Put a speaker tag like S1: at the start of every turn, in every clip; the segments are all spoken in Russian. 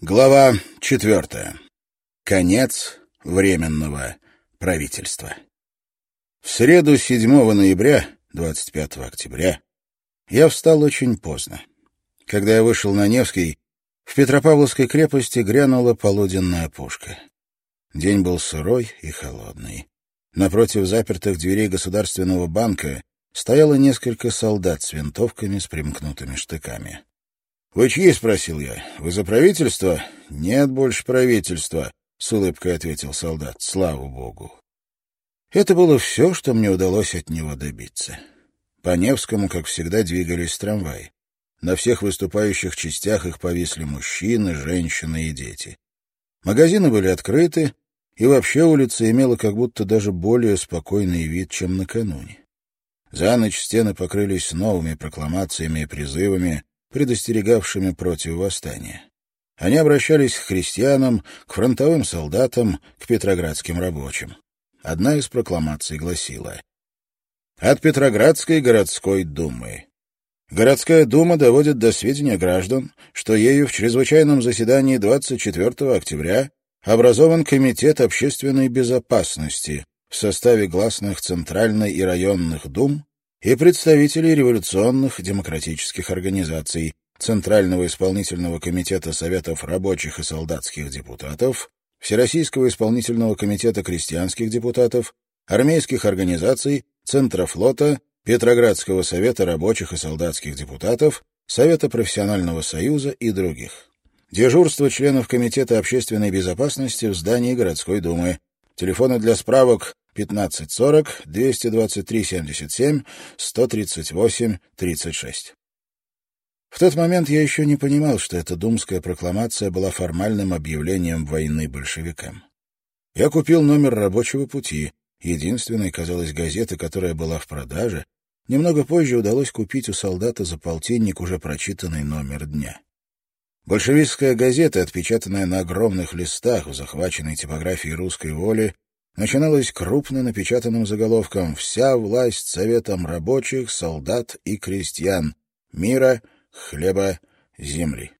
S1: Глава четвертая. Конец Временного правительства. В среду 7 ноября, 25 октября, я встал очень поздно. Когда я вышел на Невский, в Петропавловской крепости грянула полуденная пушка. День был сырой и холодный. Напротив запертых дверей Государственного банка стояло несколько солдат с винтовками с примкнутыми штыками. «Вы чьи?» — спросил я. «Вы за правительство?» «Нет больше правительства», — с улыбкой ответил солдат. «Слава богу». Это было все, что мне удалось от него добиться. По Невскому, как всегда, двигались трамваи. На всех выступающих частях их повисли мужчины, женщины и дети. Магазины были открыты, и вообще улица имела как будто даже более спокойный вид, чем накануне. За ночь стены покрылись новыми прокламациями и призывами, предостерегавшими против восстания. Они обращались к христианам, к фронтовым солдатам, к петроградским рабочим. Одна из прокламаций гласила «От Петроградской городской думы. Городская дума доводит до сведения граждан, что ею в чрезвычайном заседании 24 октября образован Комитет общественной безопасности в составе гласных Центральной и районных дум и представителей революционных демократических организаций, Центрального исполнительного комитета Советов рабочих и солдатских депутатов, Всероссийского исполнительного комитета крестьянских депутатов, армейских организаций, Центра флота, Петроградского совета рабочих и солдатских депутатов, Совета профессионального союза и других. Дежурство членов Комитета общественной безопасности в здании городской думы. Телефоны для справок 1540 223 77 138 36. В тот момент я еще не понимал, что эта думская прокламация была формальным объявлением войны большевикам. Я купил номер рабочего пути, единственной, казалось, газеты, которая была в продаже. Немного позже удалось купить у солдата за полтинник уже прочитанный номер дня. Большевистская газета, отпечатанная на огромных листах в захваченной типографии русской воли, начиналась крупно напечатанным заголовком «Вся власть советом рабочих, солдат и крестьян, мира, хлеба, земли».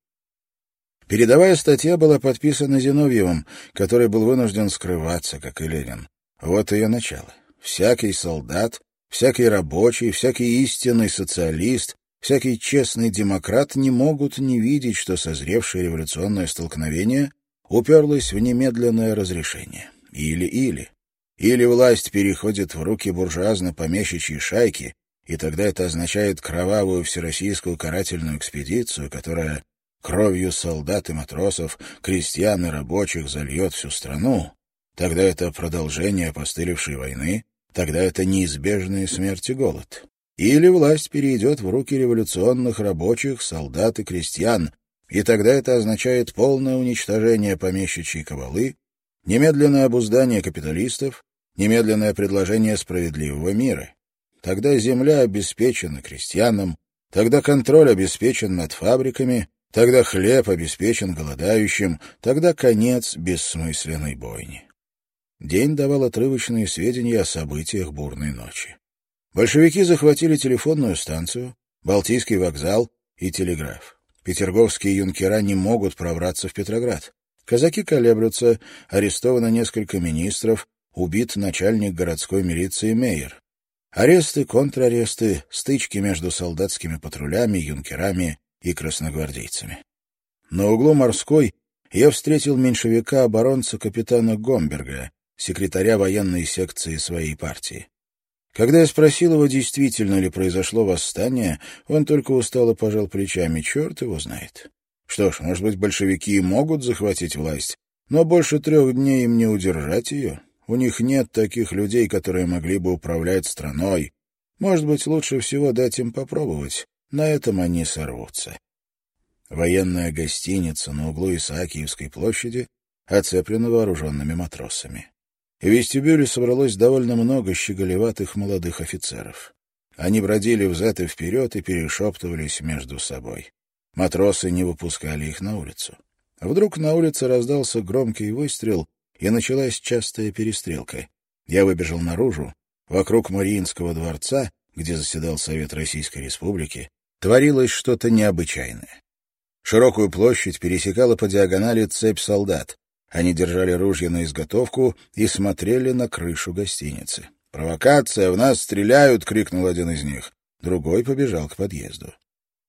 S1: Передовая статья была подписана Зиновьевым, который был вынужден скрываться, как и Ленин. Вот ее начало. Всякий солдат, всякий рабочий, всякий истинный социалист, всякий честный демократ не могут не видеть, что созревшее революционное столкновение уперлось в немедленное разрешение. Или-или. Или власть переходит в руки буржуазно-помещичьей шайки, и тогда это означает кровавую всероссийскую карательную экспедицию, которая кровью солдат и матросов, крестьян и рабочих зальет всю страну. Тогда это продолжение постылившей войны, тогда это неизбежная смерть и голод. Или власть перейдет в руки революционных рабочих, солдат и крестьян, и тогда это означает полное уничтожение помещичьей кабалы, Немедленное обуздание капиталистов, немедленное предложение справедливого мира. Тогда земля обеспечена крестьянам, тогда контроль обеспечен над фабриками, тогда хлеб обеспечен голодающим, тогда конец бессмысленной бойни. День давал отрывочные сведения о событиях бурной ночи. Большевики захватили телефонную станцию, Балтийский вокзал и телеграф. Петерговские юнкера не могут пробраться в Петроград. Казаки колеблются, арестовано несколько министров, убит начальник городской милиции Мейер. Аресты, контраресты, стычки между солдатскими патрулями, юнкерами и красногвардейцами. На углу морской я встретил меньшевика-оборонца капитана Гомберга, секретаря военной секции своей партии. Когда я спросил его, действительно ли произошло восстание, он только устало пожал плечами. Черт его знает. Что ж, может быть, большевики и могут захватить власть, но больше трех дней им не удержать ее. У них нет таких людей, которые могли бы управлять страной. Может быть, лучше всего дать им попробовать. На этом они сорвутся. Военная гостиница на углу Исаакиевской площади оцеплена вооруженными матросами. В вестибюле собралось довольно много щеголеватых молодых офицеров. Они бродили взад и вперед и перешептывались между собой. Матросы не выпускали их на улицу. Вдруг на улице раздался громкий выстрел, и началась частая перестрелка. Я выбежал наружу. Вокруг Мариинского дворца, где заседал Совет Российской Республики, творилось что-то необычайное. Широкую площадь пересекала по диагонали цепь солдат. Они держали ружья на изготовку и смотрели на крышу гостиницы. «Провокация! В нас стреляют!» — крикнул один из них. Другой побежал к подъезду.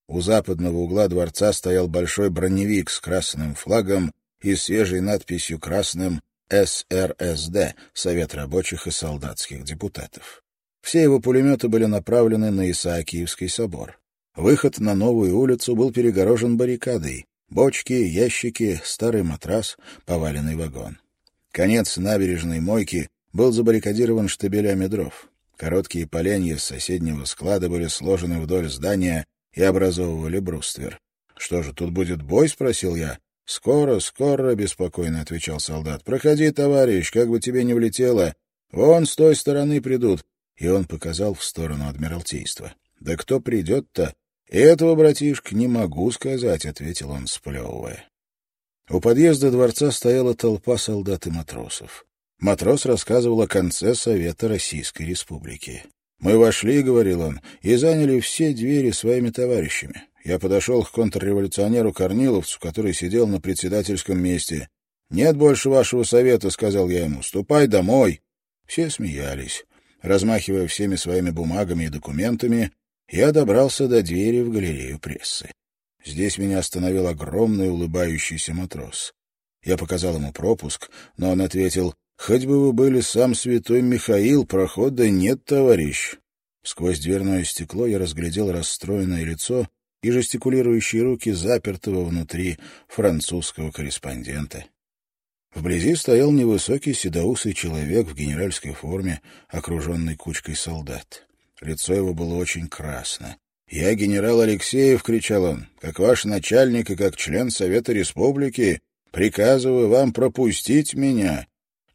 S1: У западного угла дворца стоял большой броневик с красным флагом и свежей надписью красным СРСД — Совет рабочих и солдатских депутатов. Все его пулеметы были направлены на Исаакиевский собор. Выход на новую улицу был перегорожен баррикадой. Бочки, ящики, старый матрас, поваленный вагон. Конец набережной мойки был забаррикадирован штабелями дров. Короткие поленья с соседнего склада были сложены вдоль здания и образовывали бруствер. «Что же, тут будет бой?» — спросил я. «Скоро, скоро», — беспокойно отвечал солдат. «Проходи, товарищ, как бы тебе не влетело. Вон с той стороны придут». И он показал в сторону Адмиралтейства. «Да кто придет-то?» «Этого, братишка, не могу сказать», — ответил он, сплевывая. У подъезда дворца стояла толпа солдат и матросов. Матрос рассказывал о конце Совета Российской Республики. «Мы вошли, — говорил он, — и заняли все двери своими товарищами. Я подошел к контрреволюционеру Корниловцу, который сидел на председательском месте. «Нет больше вашего совета», — сказал я ему, — «ступай домой». Все смеялись. Размахивая всеми своими бумагами и документами, я добрался до двери в галерею прессы. Здесь меня остановил огромный улыбающийся матрос. Я показал ему пропуск, но он ответил, Хоть бы вы были сам святой Михаил, прохода нет, товарищ. Сквозь дверное стекло я разглядел расстроенное лицо и жестикулирующие руки запертого внутри французского корреспондента. Вблизи стоял невысокий седоусый человек в генеральской форме, окруженный кучкой солдат. Лицо его было очень красно. «Я генерал Алексеев», — кричал он, — «как ваш начальник и как член Совета Республики, приказываю вам пропустить меня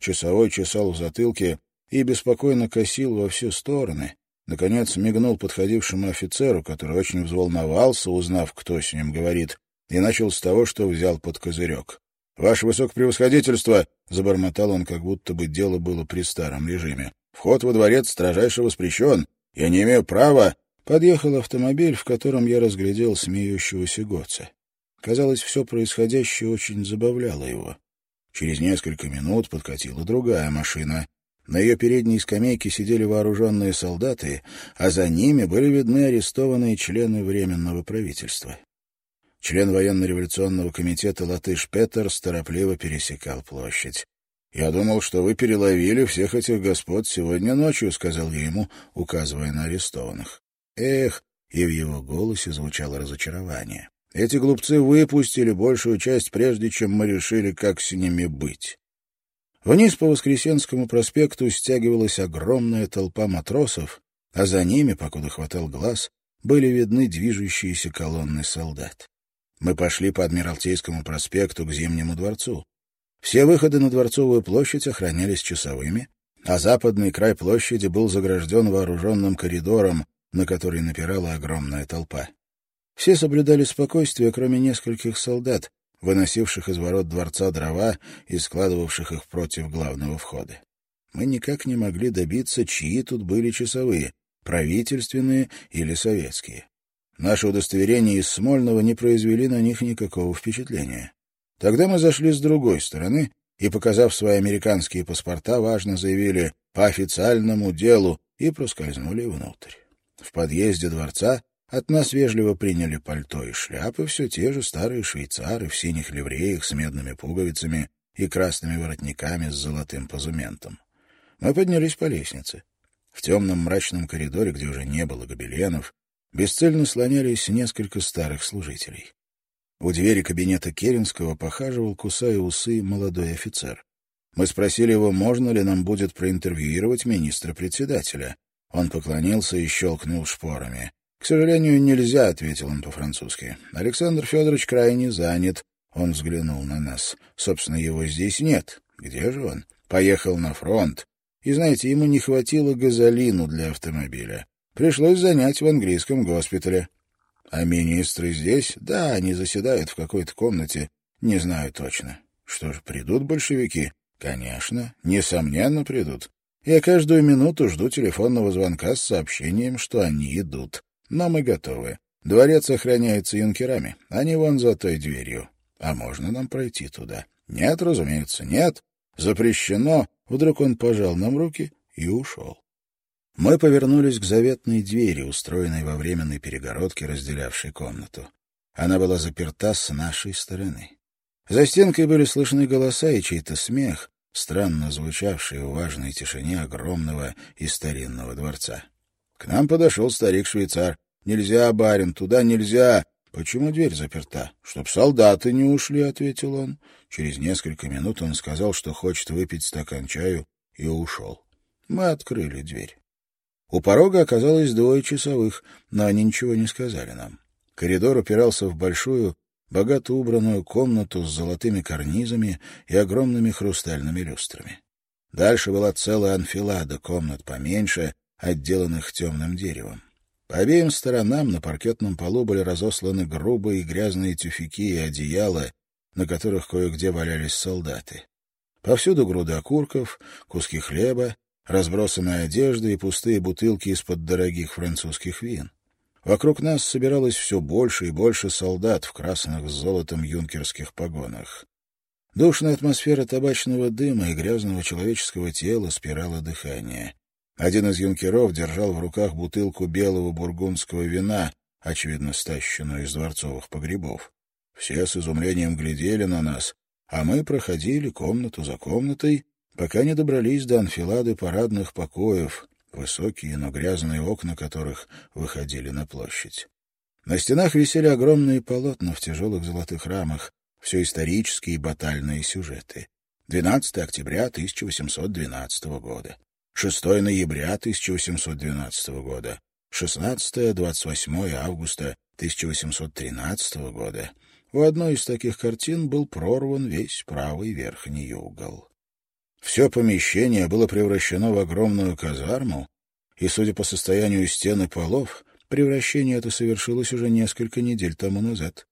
S1: Часовой чесал в затылке и беспокойно косил во все стороны. Наконец мигнул подходившему офицеру, который очень взволновался, узнав, кто с ним говорит, и начал с того, что взял под козырек. — Ваше высокопревосходительство! — забормотал он, как будто бы дело было при старом режиме. — Вход во дворец строжайше воспрещен. Я не имею права... Подъехал автомобиль, в котором я разглядел смеющегося Гоца. Казалось, все происходящее очень забавляло его. Через несколько минут подкатила другая машина. На ее передней скамейке сидели вооруженные солдаты, а за ними были видны арестованные члены Временного правительства. Член военно-революционного комитета Латыш Петер торопливо пересекал площадь. «Я думал, что вы переловили всех этих господ сегодня ночью», — сказал я ему, указывая на арестованных. «Эх!» — и в его голосе звучало разочарование. Эти глупцы выпустили большую часть, прежде чем мы решили, как с ними быть. Вниз по Воскресенскому проспекту стягивалась огромная толпа матросов, а за ними, покуда хватал глаз, были видны движущиеся колонны солдат. Мы пошли по Адмиралтейскому проспекту к Зимнему дворцу. Все выходы на Дворцовую площадь охранялись часовыми, а западный край площади был загражден вооруженным коридором, на который напирала огромная толпа. Все соблюдали спокойствие, кроме нескольких солдат, выносивших из ворот дворца дрова и складывавших их против главного входа. Мы никак не могли добиться, чьи тут были часовые, правительственные или советские. Наши удостоверения из Смольного не произвели на них никакого впечатления. Тогда мы зашли с другой стороны и, показав свои американские паспорта, важно заявили «по официальному делу» и проскользнули внутрь. В подъезде дворца от нас вежливо приняли пальто и шляпы все те же старые швейцары в синих ливреях с медными пуговицами и красными воротниками с золотым позументом. Мы поднялись по лестнице. В темном мрачном коридоре, где уже не было гобеленов, бесцельно слонялись несколько старых служителей. У двери кабинета Керенского похаживал, кусая усы, молодой офицер. Мы спросили его, можно ли нам будет проинтервьюировать министра-председателя. Он поклонился и щелкнул шпорами. «К сожалению, нельзя», — ответил он по-французски. «Александр Федорович крайне занят». Он взглянул на нас. «Собственно, его здесь нет. Где же он?» «Поехал на фронт. И, знаете, ему не хватило газолину для автомобиля. Пришлось занять в английском госпитале». «А министры здесь?» «Да, они заседают в какой-то комнате. Не знаю точно». «Что ж, придут большевики?» «Конечно. Несомненно, придут. Я каждую минуту жду телефонного звонка с сообщением, что они идут. Но мы готовы. Дворец охраняется юнкерами. Они вон за той дверью. А можно нам пройти туда? Нет, разумеется, нет. Запрещено. Вдруг он пожал нам руки и ушел. Мы повернулись к заветной двери, устроенной во временной перегородке, разделявшей комнату. Она была заперта с нашей стороны. За стенкой были слышны голоса и чей-то смех, странно звучавший в важной тишине огромного и старинного дворца. К нам подошел старик-швейцар. «Нельзя, барин, туда нельзя!» «Почему дверь заперта?» «Чтоб солдаты не ушли», — ответил он. Через несколько минут он сказал, что хочет выпить стакан чаю, и ушел. Мы открыли дверь. У порога оказалось двое часовых, но они ничего не сказали нам. Коридор упирался в большую, богато убранную комнату с золотыми карнизами и огромными хрустальными люстрами. Дальше была целая анфилада комнат поменьше, отделанных темным деревом. По обеим сторонам на паркетном полу были разосланы грубые грязные тюфяки и одеяла, на которых кое-где валялись солдаты. Повсюду груды окурков, куски хлеба, разбросанная одежда и пустые бутылки из-под дорогих французских вин. Вокруг нас собиралось все больше и больше солдат в красных с золотом юнкерских погонах. Душная атмосфера табачного дыма и грязного человеческого тела спирала дыхание. Один из юнкеров держал в руках бутылку белого бургундского вина, очевидно, стащенную из дворцовых погребов. Все с изумлением глядели на нас, а мы проходили комнату за комнатой, пока не добрались до анфилады парадных покоев, высокие, но грязные окна которых выходили на площадь. На стенах висели огромные полотна в тяжелых золотых рамах, все исторические батальные сюжеты. 12 октября 1812 года. 6 ноября 1812 года, 16-28 августа 1813 года. У одной из таких картин был прорван весь правый верхний угол. Все помещение было превращено в огромную казарму, и, судя по состоянию стен и полов, превращение это совершилось уже несколько недель тому назад.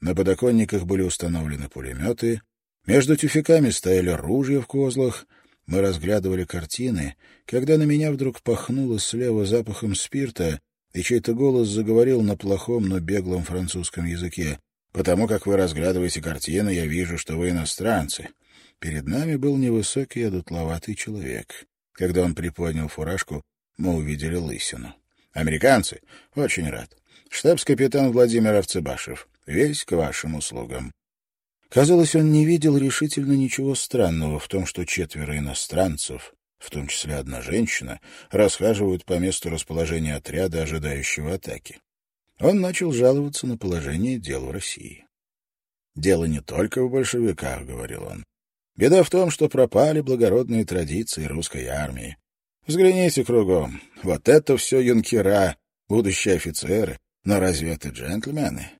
S1: На подоконниках были установлены пулеметы, между тюфяками стояли ружья в козлах, мы разглядывали картины, когда на меня вдруг пахнуло слева запахом спирта, и чей-то голос заговорил на плохом, но беглом французском языке. «Потому как вы разглядываете картины, я вижу, что вы иностранцы». Перед нами был невысокий, одутловатый человек. Когда он приподнял фуражку, мы увидели лысину. «Американцы? Очень рад. Штабс-капитан Владимир Арцебашев. Весь к вашим услугам». Казалось, он не видел решительно ничего странного в том, что четверо иностранцев, в том числе одна женщина, расхаживают по месту расположения отряда, ожидающего атаки. Он начал жаловаться на положение дел в России. «Дело не только в большевиках», — говорил он. «Беда в том, что пропали благородные традиции русской армии. Взгляните кругом. Вот это все юнкера, будущие офицеры. Но разве это джентльмены?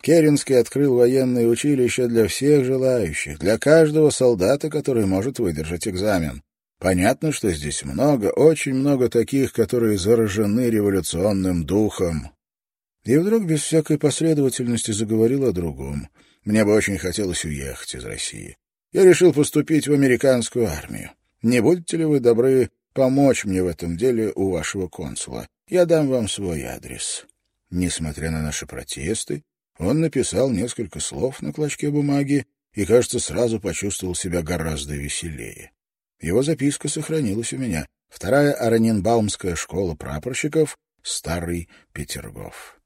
S1: Керенский открыл военное училище для всех желающих, для каждого солдата, который может выдержать экзамен. Понятно, что здесь много, очень много таких, которые заражены революционным духом. И вдруг без всякой последовательности заговорил о другом. Мне бы очень хотелось уехать из России. Я решил поступить в американскую армию. Не будете ли вы добры помочь мне в этом деле у вашего консула? Я дам вам свой адрес. Несмотря на наши протесты, он написал несколько слов на клочке бумаги и, кажется, сразу почувствовал себя гораздо веселее. Его записка сохранилась у меня. Вторая Араненбаумская школа прапорщиков, Старый Петергоф.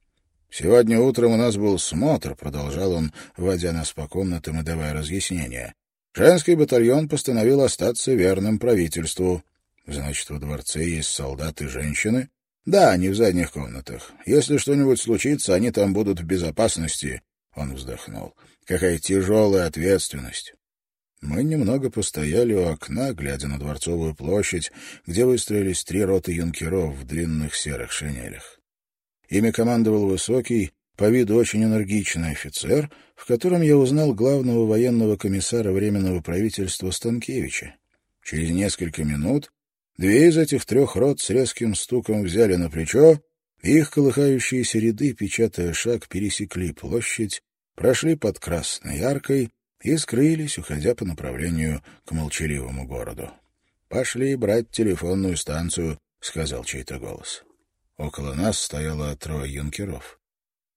S1: «Сегодня утром у нас был смотр», — продолжал он, вводя нас по комнатам и давая разъяснения. «Женский батальон постановил остаться верным правительству. Значит, во дворце есть солдаты и женщины?» Да, они в задних комнатах. Если что-нибудь случится, они там будут в безопасности. Он вздохнул. Какая тяжелая ответственность. Мы немного постояли у окна, глядя на Дворцовую площадь, где выстроились три роты юнкеров в длинных серых шинелях. Ими командовал высокий, по виду очень энергичный офицер, в котором я узнал главного военного комиссара Временного правительства Станкевича. Через несколько минут Две из этих трех рот с резким стуком взяли на плечо, их колыхающиеся ряды, печатая шаг, пересекли площадь, прошли под Красной Аркой и скрылись, уходя по направлению к молчаливому городу. «Пошли брать телефонную станцию», — сказал чей-то голос. Около нас стояло трое юнкеров.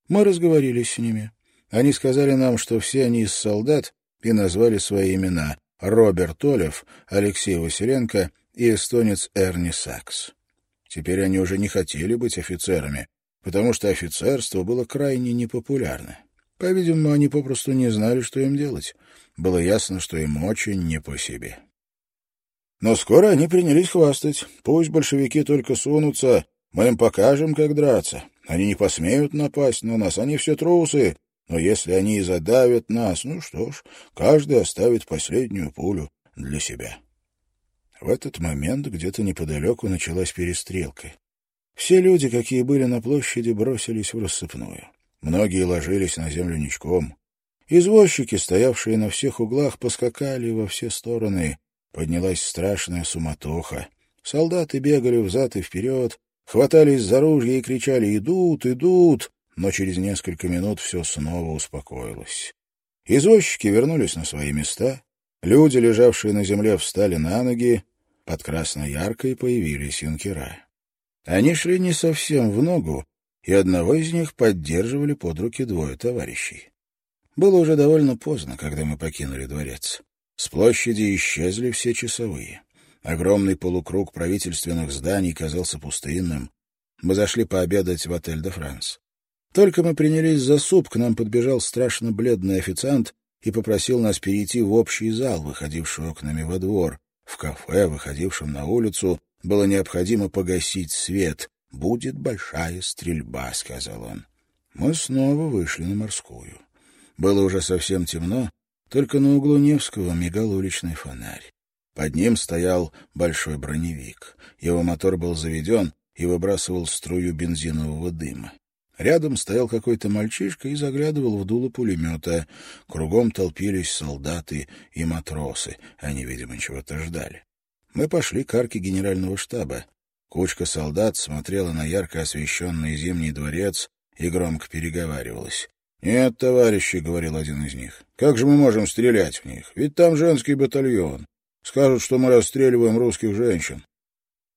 S1: Мы разговорились с ними. Они сказали нам, что все они из солдат, и назвали свои имена — Роберт Олев, Алексей Василенко и эстонец Эрни Сакс. Теперь они уже не хотели быть офицерами, потому что офицерство было крайне непопулярно. По-видимому, они попросту не знали, что им делать. Было ясно, что им очень не по себе. Но скоро они принялись хвастать. Пусть большевики только сунутся, мы им покажем, как драться. Они не посмеют напасть на нас, они все трусы. Но если они и задавят нас, ну что ж, каждый оставит последнюю пулю для себя. В этот момент где-то неподалеку началась перестрелка. Все люди, какие были на площади, бросились в рассыпную. Многие ложились на землю ничком. Извозчики, стоявшие на всех углах, поскакали во все стороны. Поднялась страшная суматоха. Солдаты бегали взад и вперед, хватались за ружья и кричали «Идут! Идут!», но через несколько минут все снова успокоилось. Извозчики вернулись на свои места, люди, лежавшие на земле, встали на ноги, под краснояркой появились юнкера. Они шли не совсем в ногу, и одного из них поддерживали под руки двое товарищей. Было уже довольно поздно, когда мы покинули дворец. С площади исчезли все часовые. Огромный полукруг правительственных зданий казался пустынным. Мы зашли пообедать в отель «Де Франс». Только мы принялись за суп, к нам подбежал страшно бледный официант и попросил нас перейти в общий зал, выходивший окнами во двор. В кафе, выходившем на улицу, было необходимо погасить свет, «Будет большая стрельба», — сказал он. Мы снова вышли на морскую. Было уже совсем темно, только на углу Невского мигал уличный фонарь. Под ним стоял большой броневик. Его мотор был заведен и выбрасывал струю бензинового дыма. Рядом стоял какой-то мальчишка и заглядывал в дуло пулемета. Кругом толпились солдаты и матросы. Они, видимо, чего-то ждали. Мы пошли к арке генерального штаба. Кучка солдат смотрела на ярко освещенный зимний дворец и громко переговаривалась. «Нет, товарищи», — говорил один из них, — «как же мы можем стрелять в них? Ведь там женский батальон. Скажут, что мы расстреливаем русских женщин».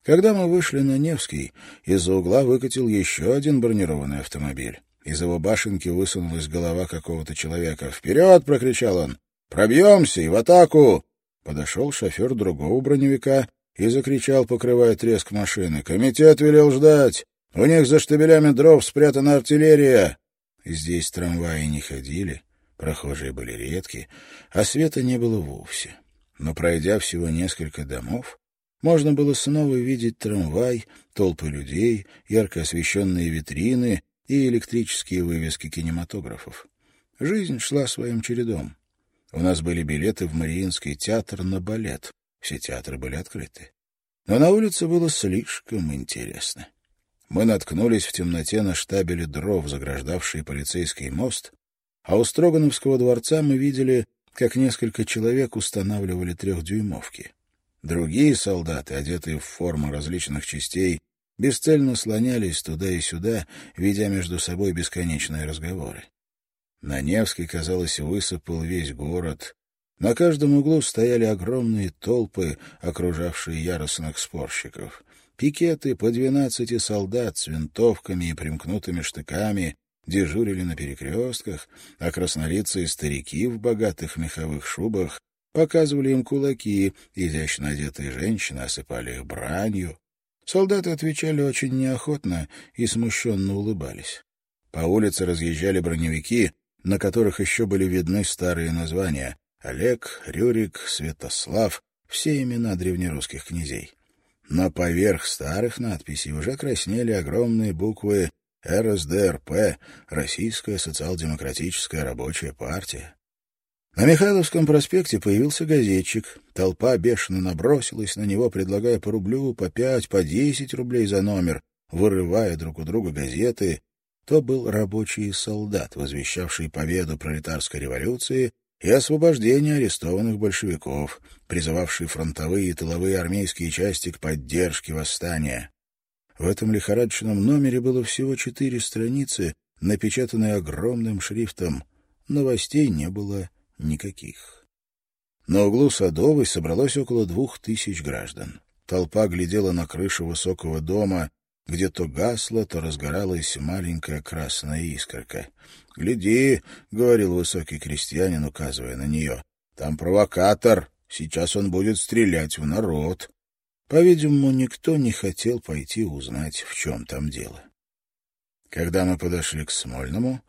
S1: Когда мы вышли на Невский, из-за угла выкатил еще один бронированный автомобиль. Из его башенки высунулась голова какого-то человека. «Вперед!» — прокричал он. «Пробьемся и в атаку!» Подошел шофер другого броневика и закричал, покрывая треск машины. «Комитет велел ждать! У них за штабелями дров спрятана артиллерия!» Здесь трамваи не ходили, прохожие были редки, а света не было вовсе. Но, пройдя всего несколько домов, можно было снова видеть трамвай, толпы людей, ярко освещенные витрины и электрические вывески кинематографов. Жизнь шла своим чередом. У нас были билеты в Мариинский театр на балет. Все театры были открыты. Но на улице было слишком интересно. Мы наткнулись в темноте на штабеле дров, заграждавшие полицейский мост, а у Строгановского дворца мы видели, как несколько человек устанавливали трехдюймовки. Другие солдаты, одетые в форму различных частей, бесцельно слонялись туда и сюда, ведя между собой бесконечные разговоры. На Невский, казалось, высыпал весь город, на каждом углу стояли огромные толпы, окружавшие яростных спорщиков. Пикеты по двенадцати солдат с винтовками и примкнутыми штыками дежурили на перекрестках, а краснолицые старики в богатых меховых шубах показывали им кулаки, изящно одетые женщины осыпали их бранью. Солдаты отвечали очень неохотно и смущенно улыбались. По улице разъезжали броневики, на которых еще были видны старые названия Олег, Рюрик, Святослав — все имена древнерусских князей. Но поверх старых надписей уже краснели огромные буквы РСДРП — Российская социал-демократическая рабочая партия. На Михайловском проспекте появился газетчик. Толпа бешено набросилась на него, предлагая по рублю, по пять, по десять рублей за номер, вырывая друг у друга газеты. То был рабочий солдат, возвещавший победу пролетарской революции и освобождение арестованных большевиков, призывавший фронтовые и тыловые армейские части к поддержке восстания. В этом лихорадочном номере было всего четыре страницы, напечатанные огромным шрифтом. Новостей не было никаких. На углу Садовой собралось около двух тысяч граждан. Толпа глядела на крышу высокого дома, где то гасла, то разгоралась маленькая красная искорка. «Гляди», — говорил высокий крестьянин, указывая на нее, — «там провокатор, сейчас он будет стрелять в народ». По-видимому, никто не хотел пойти узнать, в чем там дело. Когда мы подошли к Смольному,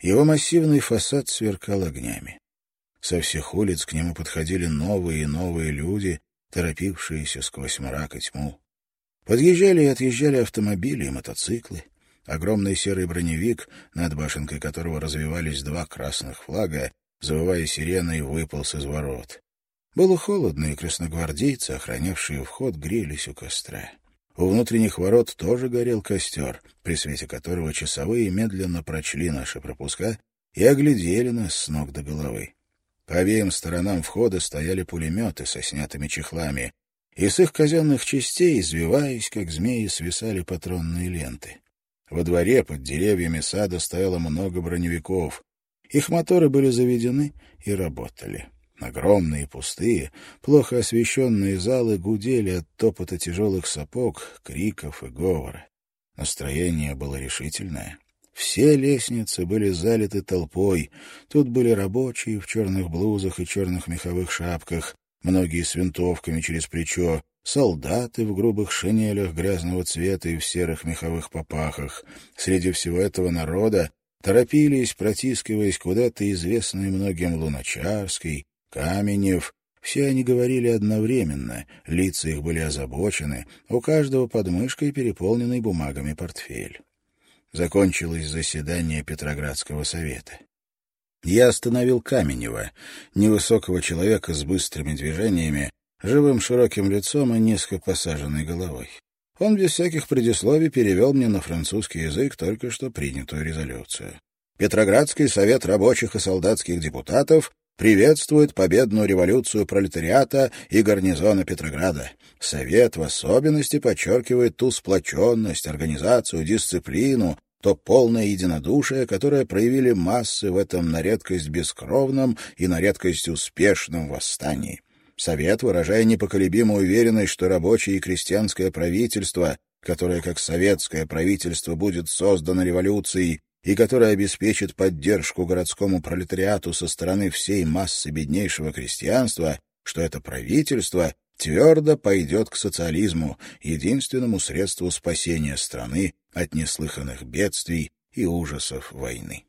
S1: его массивный фасад сверкал огнями. Со всех улиц к нему подходили новые и новые люди, торопившиеся сквозь мрак и тьму. Подъезжали и отъезжали автомобили и мотоциклы. Огромный серый броневик, над башенкой которого развивались два красных флага, завывая сиреной, выполз из ворот. Было холодно, и красногвардейцы, охранявшие вход, грелись у костра. У внутренних ворот тоже горел костер, при свете которого часовые медленно прочли наши пропуска и оглядели нас с ног до головы. По обеим сторонам входа стояли пулеметы со снятыми чехлами, и с их казенных частей, извиваясь, как змеи, свисали патронные ленты. Во дворе под деревьями сада стояло много броневиков. Их моторы были заведены и работали. Огромные, пустые, плохо освещенные залы гудели от топота тяжелых сапог, криков и говора. Настроение было решительное. Все лестницы были залиты толпой. Тут были рабочие в черных блузах и черных меховых шапках, многие с винтовками через плечо, солдаты в грубых шинелях грязного цвета и в серых меховых попахах. Среди всего этого народа торопились, протискиваясь куда-то известные многим Луначарский, Каменев. Все они говорили одновременно, лица их были озабочены, у каждого под мышкой переполненный бумагами портфель. Закончилось заседание Петроградского совета. Я остановил Каменева, невысокого человека с быстрыми движениями, живым широким лицом и низко посаженной головой. Он без всяких предисловий перевел мне на французский язык только что принятую резолюцию. Петроградский совет рабочих и солдатских депутатов приветствует победную революцию пролетариата и гарнизона Петрограда. Совет в особенности подчеркивает ту сплоченность, организацию, дисциплину, то полное единодушие, которое проявили массы в этом на редкость бескровном и на редкость успешном восстании. Совет, выражая непоколебимую уверенность, что рабочее и крестьянское правительство, которое как советское правительство будет создано революцией, и которая обеспечит поддержку городскому пролетариату со стороны всей массы беднейшего крестьянства, что это правительство твердо пойдет к социализму, единственному средству спасения страны от неслыханных бедствий и ужасов войны.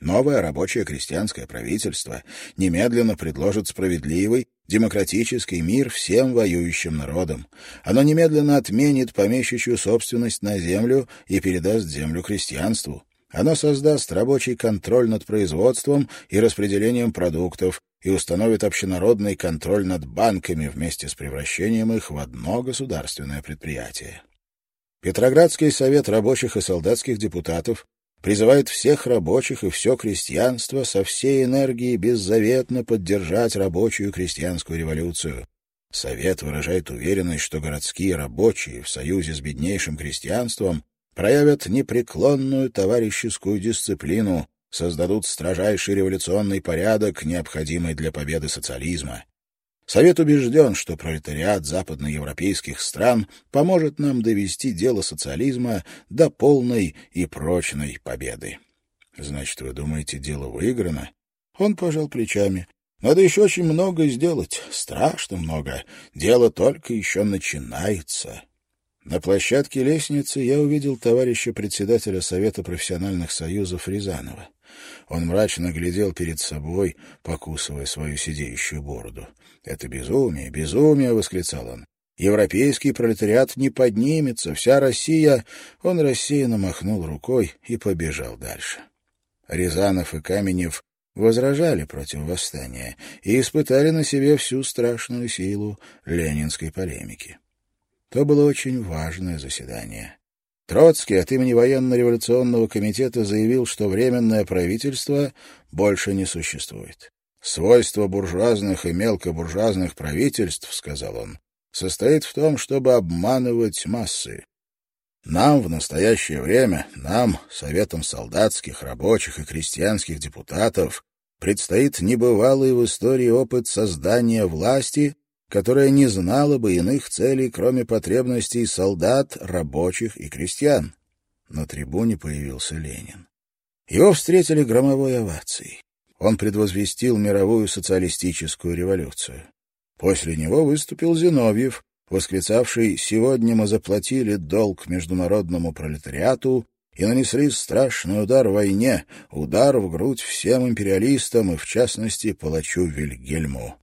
S1: Новое рабочее крестьянское правительство немедленно предложит справедливый, демократический мир всем воюющим народам. Оно немедленно отменит помещичью собственность на землю и передаст землю крестьянству. Оно создаст рабочий контроль над производством и распределением продуктов и установит общенародный контроль над банками вместе с превращением их в одно государственное предприятие. Петроградский совет рабочих и солдатских депутатов призывает всех рабочих и все крестьянство со всей энергией беззаветно поддержать рабочую крестьянскую революцию. Совет выражает уверенность, что городские рабочие в союзе с беднейшим крестьянством проявят непреклонную товарищескую дисциплину, создадут строжайший революционный порядок, необходимый для победы социализма. Совет убежден, что пролетариат западноевропейских стран поможет нам довести дело социализма до полной и прочной победы. Значит, вы думаете, дело выиграно? Он пожал плечами. Надо еще очень много сделать, страшно много. Дело только еще начинается. На площадке лестницы я увидел товарища председателя Совета профессиональных союзов Рязанова. Он мрачно глядел перед собой, покусывая свою сидеющую бороду. «Это безумие, безумие!» — восклицал он. «Европейский пролетариат не поднимется, вся Россия...» Он рассеянно махнул рукой и побежал дальше. Рязанов и Каменев возражали против восстания и испытали на себе всю страшную силу ленинской полемики. То было очень важное заседание. Троцкий от имени военно-революционного комитета заявил, что Временное правительство больше не существует. «Свойство буржуазных и мелкобуржуазных правительств, — сказал он, — состоит в том, чтобы обманывать массы. Нам в настоящее время, нам, Советом солдатских, рабочих и крестьянских депутатов, предстоит небывалый в истории опыт создания власти которая не знала бы иных целей, кроме потребностей солдат, рабочих и крестьян. На трибуне появился Ленин. Его встретили громовой овацией. Он предвозвестил мировую социалистическую революцию. После него выступил Зиновьев, восклицавший «Сегодня мы заплатили долг международному пролетариату и нанесли страшный удар войне, удар в грудь всем империалистам и, в частности, палачу Вильгельму».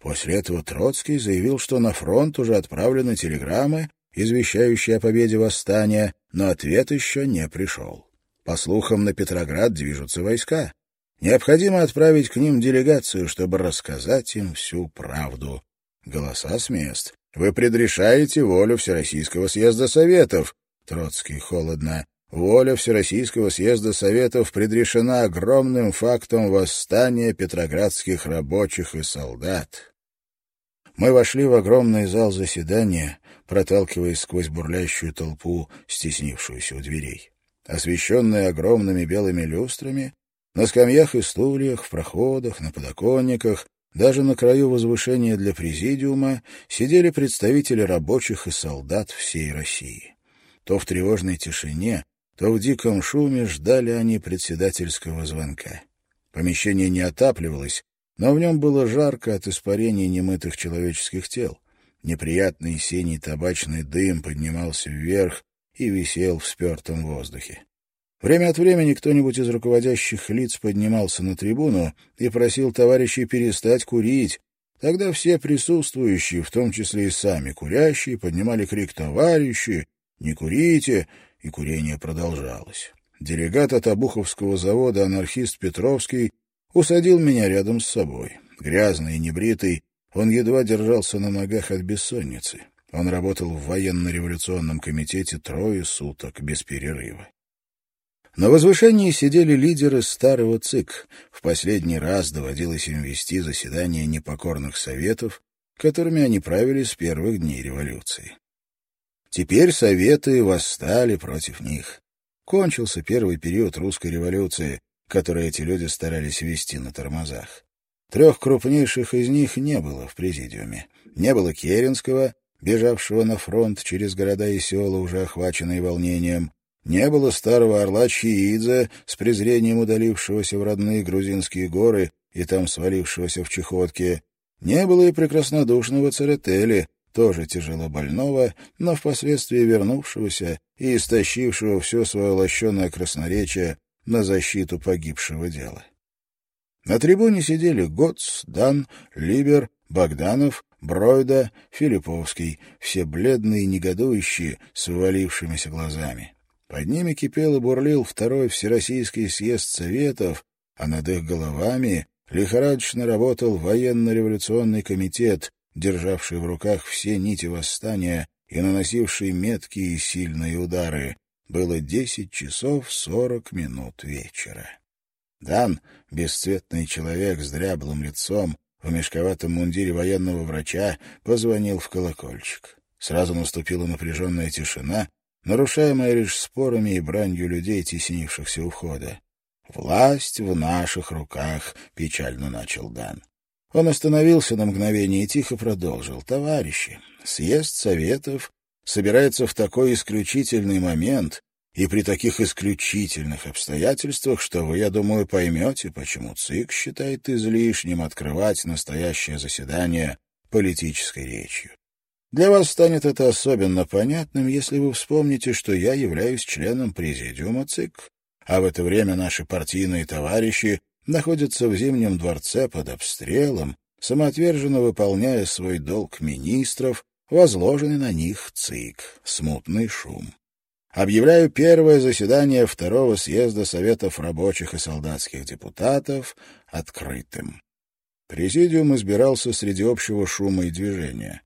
S1: После этого Троцкий заявил, что на фронт уже отправлены телеграммы, извещающие о победе восстания, но ответ еще не пришел. По слухам, на Петроград движутся войска. Необходимо отправить к ним делегацию, чтобы рассказать им всю правду. Голоса с мест. Вы предрешаете волю Всероссийского съезда Советов. Троцкий холодно. Воля Всероссийского съезда Советов предрешена огромным фактом восстания петроградских рабочих и солдат. Мы вошли в огромный зал заседания, проталкиваясь сквозь бурлящую толпу, стеснившуюся у дверей. Освещенные огромными белыми люстрами, на скамьях и стульях, в проходах, на подоконниках, даже на краю возвышения для президиума сидели представители рабочих и солдат всей России. То в тревожной тишине, то в диком шуме ждали они председательского звонка. Помещение не отапливалось, но в нем было жарко от испарений немытых человеческих тел. Неприятный синий табачный дым поднимался вверх и висел в спертом воздухе. Время от времени кто-нибудь из руководящих лиц поднимался на трибуну и просил товарищей перестать курить. Тогда все присутствующие, в том числе и сами курящие, поднимали крик «Товарищи! Не курите!» И курение продолжалось. Делегат от Обуховского завода анархист Петровский усадил меня рядом с собой. Грязный и небритый, он едва держался на ногах от бессонницы. Он работал в военно-революционном комитете трое суток без перерыва. На возвышении сидели лидеры старого ЦИК. В последний раз доводилось им вести заседания непокорных советов, которыми они правили с первых дней революции. Теперь советы восстали против них. Кончился первый период русской революции, который эти люди старались вести на тормозах. Трех крупнейших из них не было в президиуме. Не было Керенского, бежавшего на фронт через города и села, уже охваченные волнением. Не было старого орла Чиидзе, с презрением удалившегося в родные грузинские горы и там свалившегося в чехотке. Не было и прекраснодушного Церетели, тоже тяжело больного, но впоследствии вернувшегося и истощившего все свое лощеное красноречие на защиту погибшего дела. На трибуне сидели Гоц, Дан, Либер, Богданов, Бройда, Филипповский, все бледные и негодующие, с вывалившимися глазами. Под ними кипел и бурлил второй Всероссийский съезд Советов, а над их головами лихорадочно работал военно-революционный комитет, державший в руках все нити восстания и наносивший меткие и сильные удары. Было десять часов сорок минут вечера. Дан, бесцветный человек с дряблым лицом, в мешковатом мундире военного врача, позвонил в колокольчик. Сразу наступила напряженная тишина, нарушаемая лишь спорами и бранью людей, теснившихся у входа. «Власть в наших руках», — печально начал Дан. Он остановился на мгновение и тихо продолжил. «Товарищи, съезд Советов собирается в такой исключительный момент и при таких исключительных обстоятельствах, что вы, я думаю, поймете, почему ЦИК считает излишним открывать настоящее заседание политической речью. Для вас станет это особенно понятным, если вы вспомните, что я являюсь членом президиума ЦИК, а в это время наши партийные товарищи находятся в Зимнем дворце под обстрелом, самоотверженно выполняя свой долг министров, возложенный на них ЦИК, смутный шум. Объявляю первое заседание Второго съезда Советов рабочих и солдатских депутатов открытым. Президиум избирался среди общего шума и движения.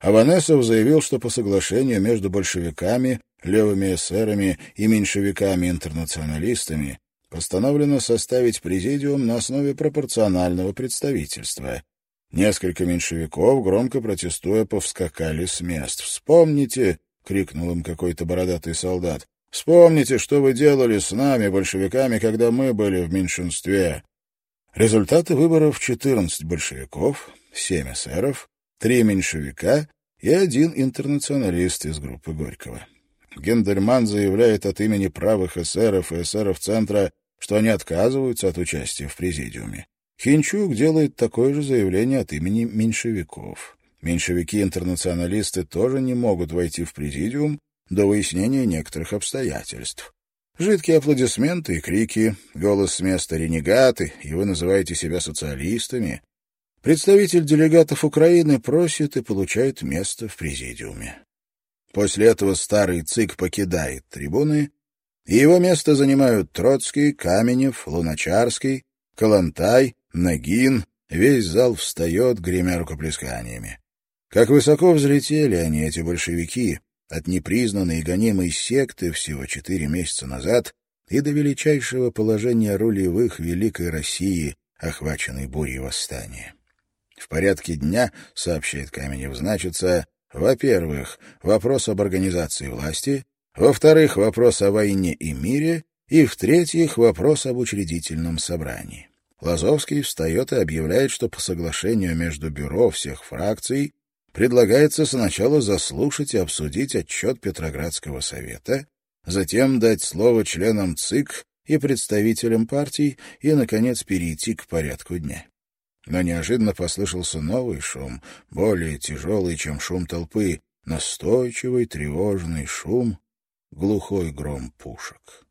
S1: Аванесов заявил, что по соглашению между большевиками, левыми эсерами и меньшевиками-интернационалистами постановлено составить президиум на основе пропорционального представительства. Несколько меньшевиков, громко протестуя, повскакали с мест. «Вспомните!» — крикнул им какой-то бородатый солдат. «Вспомните, что вы делали с нами, большевиками, когда мы были в меньшинстве!» Результаты выборов — 14 большевиков, 7 эсеров, три меньшевика и один интернационалист из группы Горького. Гендельман заявляет от имени правых эсеров и эсеров Центра, что они отказываются от участия в президиуме. Хинчук делает такое же заявление от имени меньшевиков. Меньшевики-интернационалисты тоже не могут войти в президиум до выяснения некоторых обстоятельств. Жидкие аплодисменты и крики, голос с места «ренегаты», и вы называете себя социалистами. Представитель делегатов Украины просит и получает место в президиуме. После этого старый ЦИК покидает трибуны, его место занимают Троцкий, Каменев, Луначарский, Калантай, Нагин. Весь зал встает, гремя рукоплесканиями. Как высоко взлетели они, эти большевики, от непризнанной и гонимой секты всего четыре месяца назад и до величайшего положения рулевых Великой России, охваченной бурей восстания. В порядке дня, сообщает Каменев, значится, во-первых, вопрос об организации власти, во-вторых, вопрос о войне и мире, и, в-третьих, вопрос об учредительном собрании. Лазовский встает и объявляет, что по соглашению между бюро всех фракций предлагается сначала заслушать и обсудить отчет Петроградского совета, затем дать слово членам ЦИК и представителям партий и, наконец, перейти к порядку дня. Но неожиданно послышался новый шум, более тяжелый, чем шум толпы, настойчивый, тревожный шум, глухой гром пушек.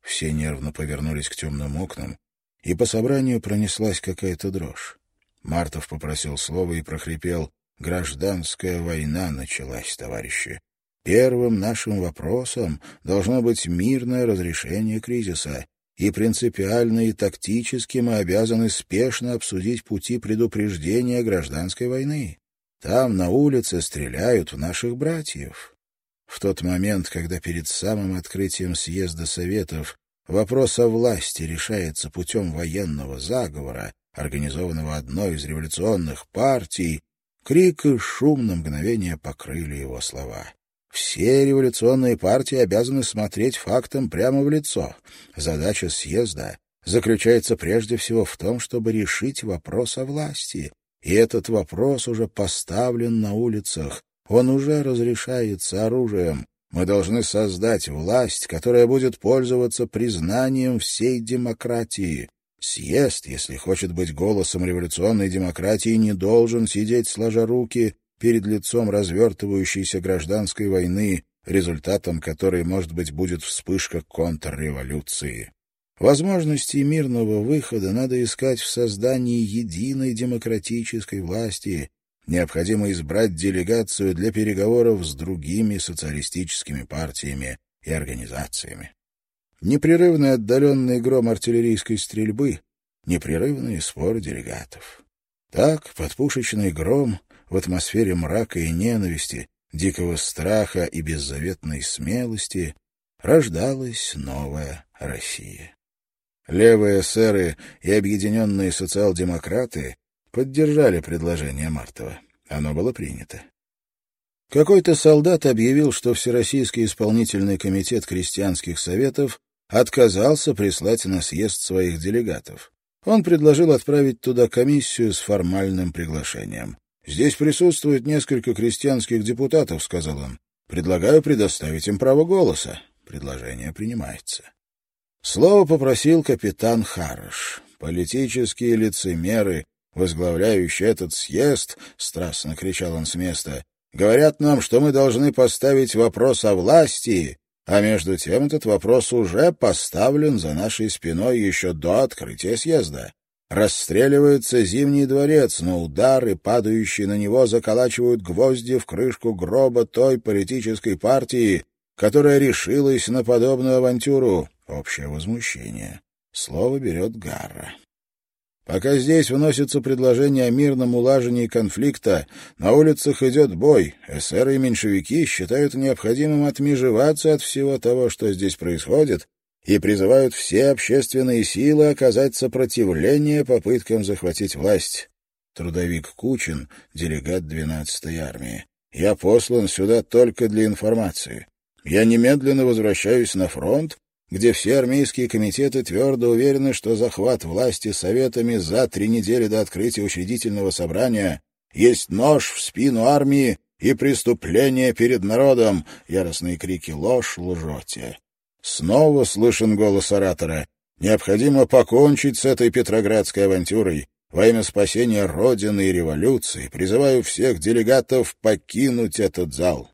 S1: Все нервно повернулись к темным окнам, и по собранию пронеслась какая-то дрожь. Мартов попросил слова и прохрипел Гражданская война началась, товарищи. Первым нашим вопросом должно быть мирное разрешение кризиса, и принципиально и тактически мы обязаны спешно обсудить пути предупреждения гражданской войны. Там, на улице, стреляют в наших братьев. В тот момент, когда перед самым открытием съезда Советов вопрос о власти решается путем военного заговора, организованного одной из революционных партий, Крик и шум на мгновение покрыли его слова. Все революционные партии обязаны смотреть фактам прямо в лицо. Задача съезда заключается прежде всего в том, чтобы решить вопрос о власти. И этот вопрос уже поставлен на улицах. Он уже разрешается оружием. Мы должны создать власть, которая будет пользоваться признанием всей демократии. Съезд, если хочет быть голосом революционной демократии, не должен сидеть сложа руки перед лицом развертывающейся гражданской войны, результатом которой, может быть, будет вспышка контрреволюции. Возможности мирного выхода надо искать в создании единой демократической власти. Необходимо избрать делегацию для переговоров с другими социалистическими партиями и организациями непрерывный отдаленный гром артиллерийской стрельбы, непрерывные споры делегатов. Так, под пушечный гром, в атмосфере мрака и ненависти, дикого страха и беззаветной смелости рождалась новая Россия. Левые эсеры и объединенные социал-демократы поддержали предложение Мартова. Оно было принято. Какой-то солдат объявил, что Всероссийский исполнительный комитет крестьянских советов отказался прислать на съезд своих делегатов. Он предложил отправить туда комиссию с формальным приглашением. «Здесь присутствует несколько крестьянских депутатов», — сказал он. «Предлагаю предоставить им право голоса». Предложение принимается. Слово попросил капитан Харыш. Политические лицемеры, возглавляющие этот съезд, — страстно кричал он с места, — говорят нам, что мы должны поставить вопрос о власти а между тем этот вопрос уже поставлен за нашей спиной еще до открытия съезда. Расстреливается Зимний дворец, но удары, падающие на него, заколачивают гвозди в крышку гроба той политической партии, которая решилась на подобную авантюру. Общее возмущение. Слово берет Гарра. Пока здесь вносится предложение о мирном улажении конфликта, на улицах идет бой. Эсеры и меньшевики считают необходимым отмежеваться от всего того, что здесь происходит, и призывают все общественные силы оказать сопротивление попыткам захватить власть. Трудовик Кучин, делегат 12-й армии. Я послан сюда только для информации. Я немедленно возвращаюсь на фронт где все армейские комитеты твердо уверены, что захват власти советами за три недели до открытия учредительного собрания есть нож в спину армии и преступление перед народом. Яростные крики «Ложь, лжете!» Снова слышен голос оратора. Необходимо покончить с этой петроградской авантюрой. Во имя спасения Родины и революции призываю всех делегатов покинуть этот зал.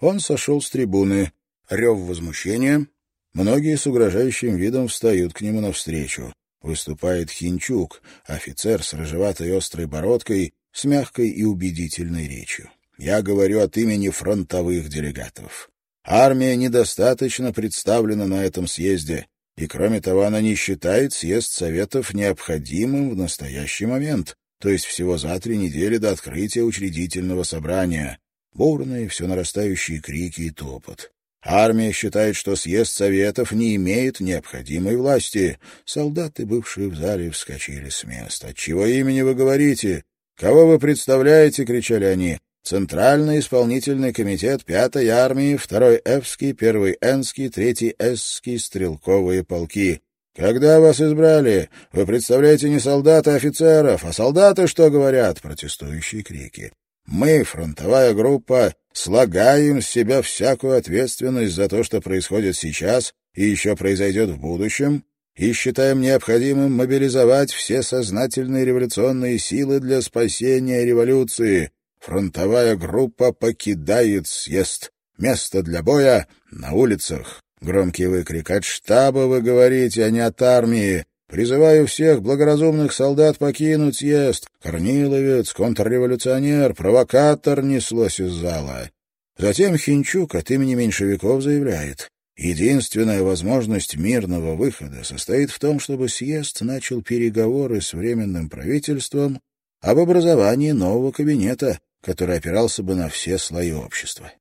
S1: Он сошел с трибуны. Рев возмущения. Многие с угрожающим видом встают к нему навстречу. Выступает Хинчук, офицер с рыжеватой острой бородкой, с мягкой и убедительной речью. Я говорю от имени фронтовых делегатов. Армия недостаточно представлена на этом съезде, и, кроме того, она не считает съезд Советов необходимым в настоящий момент, то есть всего за три недели до открытия учредительного собрания. Бурные, все нарастающие крики и топот. Армия считает, что съезд Советов не имеет необходимой власти. Солдаты, бывшие в зале, вскочили с места. «От чего имени вы говорите? Кого вы представляете?» — кричали они. Центральный исполнительный комитет Пятой армии, Второй Эвский, Первый Энский, Третий Эсский стрелковые полки. Когда вас избрали? Вы представляете не солдат, а офицеров. А солдаты что говорят? Протестующие крики. Мы, фронтовая группа, слагаем с себя всякую ответственность за то, что происходит сейчас и еще произойдет в будущем, и считаем необходимым мобилизовать все сознательные революционные силы для спасения революции. Фронтовая группа покидает съезд. Место для боя на улицах. Громкий выкрик от штаба вы говорите, а не от армии. Призываю всех благоразумных солдат покинуть съезд. Корниловец, контрреволюционер, провокатор неслось из зала. Затем Хинчук от имени меньшевиков заявляет. Единственная возможность мирного выхода состоит в том, чтобы съезд начал переговоры с Временным правительством об образовании нового кабинета, который опирался бы на все слои общества.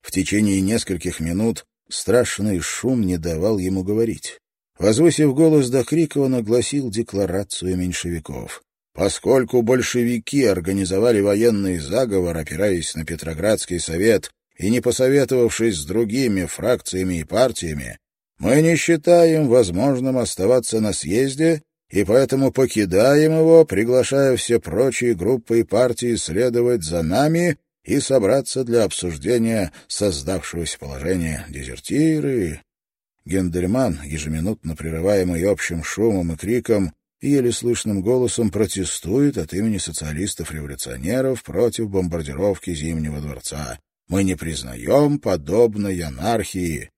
S1: В течение нескольких минут страшный шум не давал ему говорить. Возвысив голос до крика, он огласил декларацию меньшевиков. Поскольку большевики организовали военный заговор, опираясь на Петроградский совет и не посоветовавшись с другими фракциями и партиями, мы не считаем возможным оставаться на съезде и поэтому покидаем его, приглашая все прочие группы и партии следовать за нами и собраться для обсуждения создавшегося положения дезертиры. Гендельман, ежеминутно прерываемый общим шумом и криком, еле слышным голосом протестует от имени социалистов-революционеров против бомбардировки Зимнего дворца. Мы не признаем подобной анархии.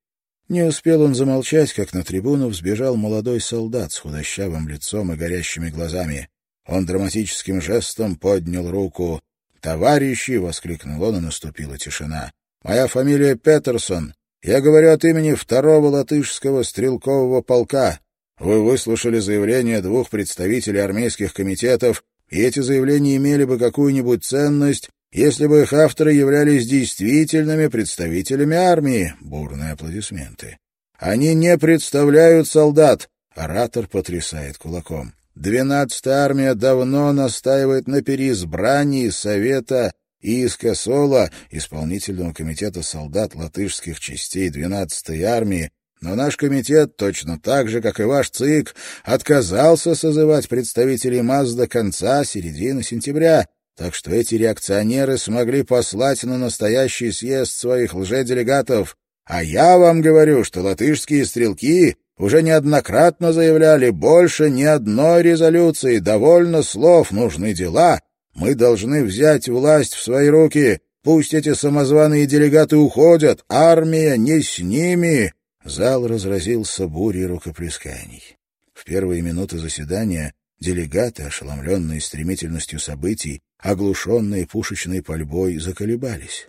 S1: Не успел он замолчать, как на трибуну взбежал молодой солдат с худощавым лицом и горящими глазами. Он драматическим жестом поднял руку. «Товарищи!» — воскликнул он, и наступила тишина. «Моя фамилия Петерсон. Я говорю от имени второго латышского стрелкового полка. Вы выслушали заявления двух представителей армейских комитетов, и эти заявления имели бы какую-нибудь ценность, если бы их авторы являлись действительными представителями армии. Бурные аплодисменты. Они не представляют солдат. Оратор потрясает кулаком. Двенадцатая армия давно настаивает на переизбрании Совета Иска Сола, исполнительного комитета солдат латышских частей 12-й армии, но наш комитет, точно так же, как и ваш ЦИК, отказался созывать представителей МАЗ до конца середины сентября, так что эти реакционеры смогли послать на настоящий съезд своих лжеделегатов. А я вам говорю, что латышские стрелки уже неоднократно заявляли больше ни одной резолюции, довольно слов, нужны дела. Мы должны взять власть в свои руки. Пусть эти самозваные делегаты уходят, армия не с ними. Зал разразился бурей рукоплесканий. В первые минуты заседания делегаты, ошеломленные стремительностью событий, оглушенные пушечной пальбой, заколебались.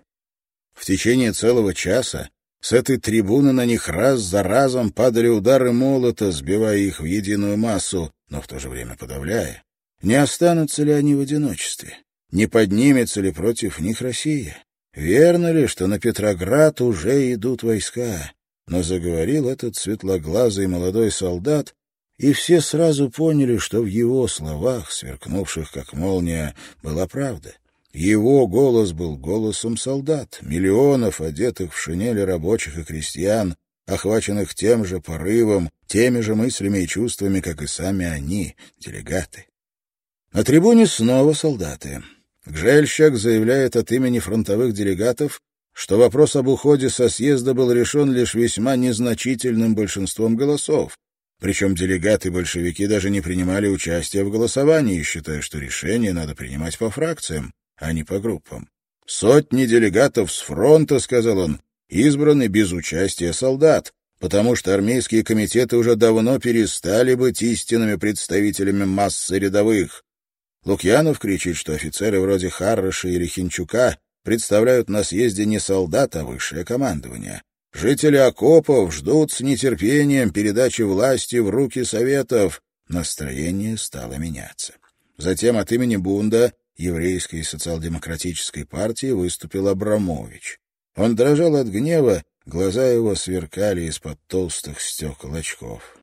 S1: В течение целого часа с этой трибуны на них раз за разом падали удары молота, сбивая их в единую массу, но в то же время подавляя. Не останутся ли они в одиночестве? Не поднимется ли против них Россия? Верно ли, что на Петроград уже идут войска? Но заговорил этот светлоглазый молодой солдат, и все сразу поняли, что в его словах, сверкнувших как молния, была правда. Его голос был голосом солдат, миллионов, одетых в шинели рабочих и крестьян, охваченных тем же порывом, теми же мыслями и чувствами, как и сами они, делегаты. На трибуне снова солдаты. Гжельщик заявляет от имени фронтовых делегатов, что вопрос об уходе со съезда был решен лишь весьма незначительным большинством голосов, причем делегаты-большевики даже не принимали участия в голосовании, считая, что решение надо принимать по фракциям, а не по группам. «Сотни делегатов с фронта, — сказал он, — избраны без участия солдат, потому что армейские комитеты уже давно перестали быть истинными представителями массы рядовых. Лукьянов кричит, что офицеры вроде Харраша или Хинчука представляют на съезде не солдат, а высшее командование. Жители окопов ждут с нетерпением передачи власти в руки советов. Настроение стало меняться. Затем от имени Бунда, еврейской социал-демократической партии, выступил Абрамович. Он дрожал от гнева, глаза его сверкали из-под толстых стекол очков.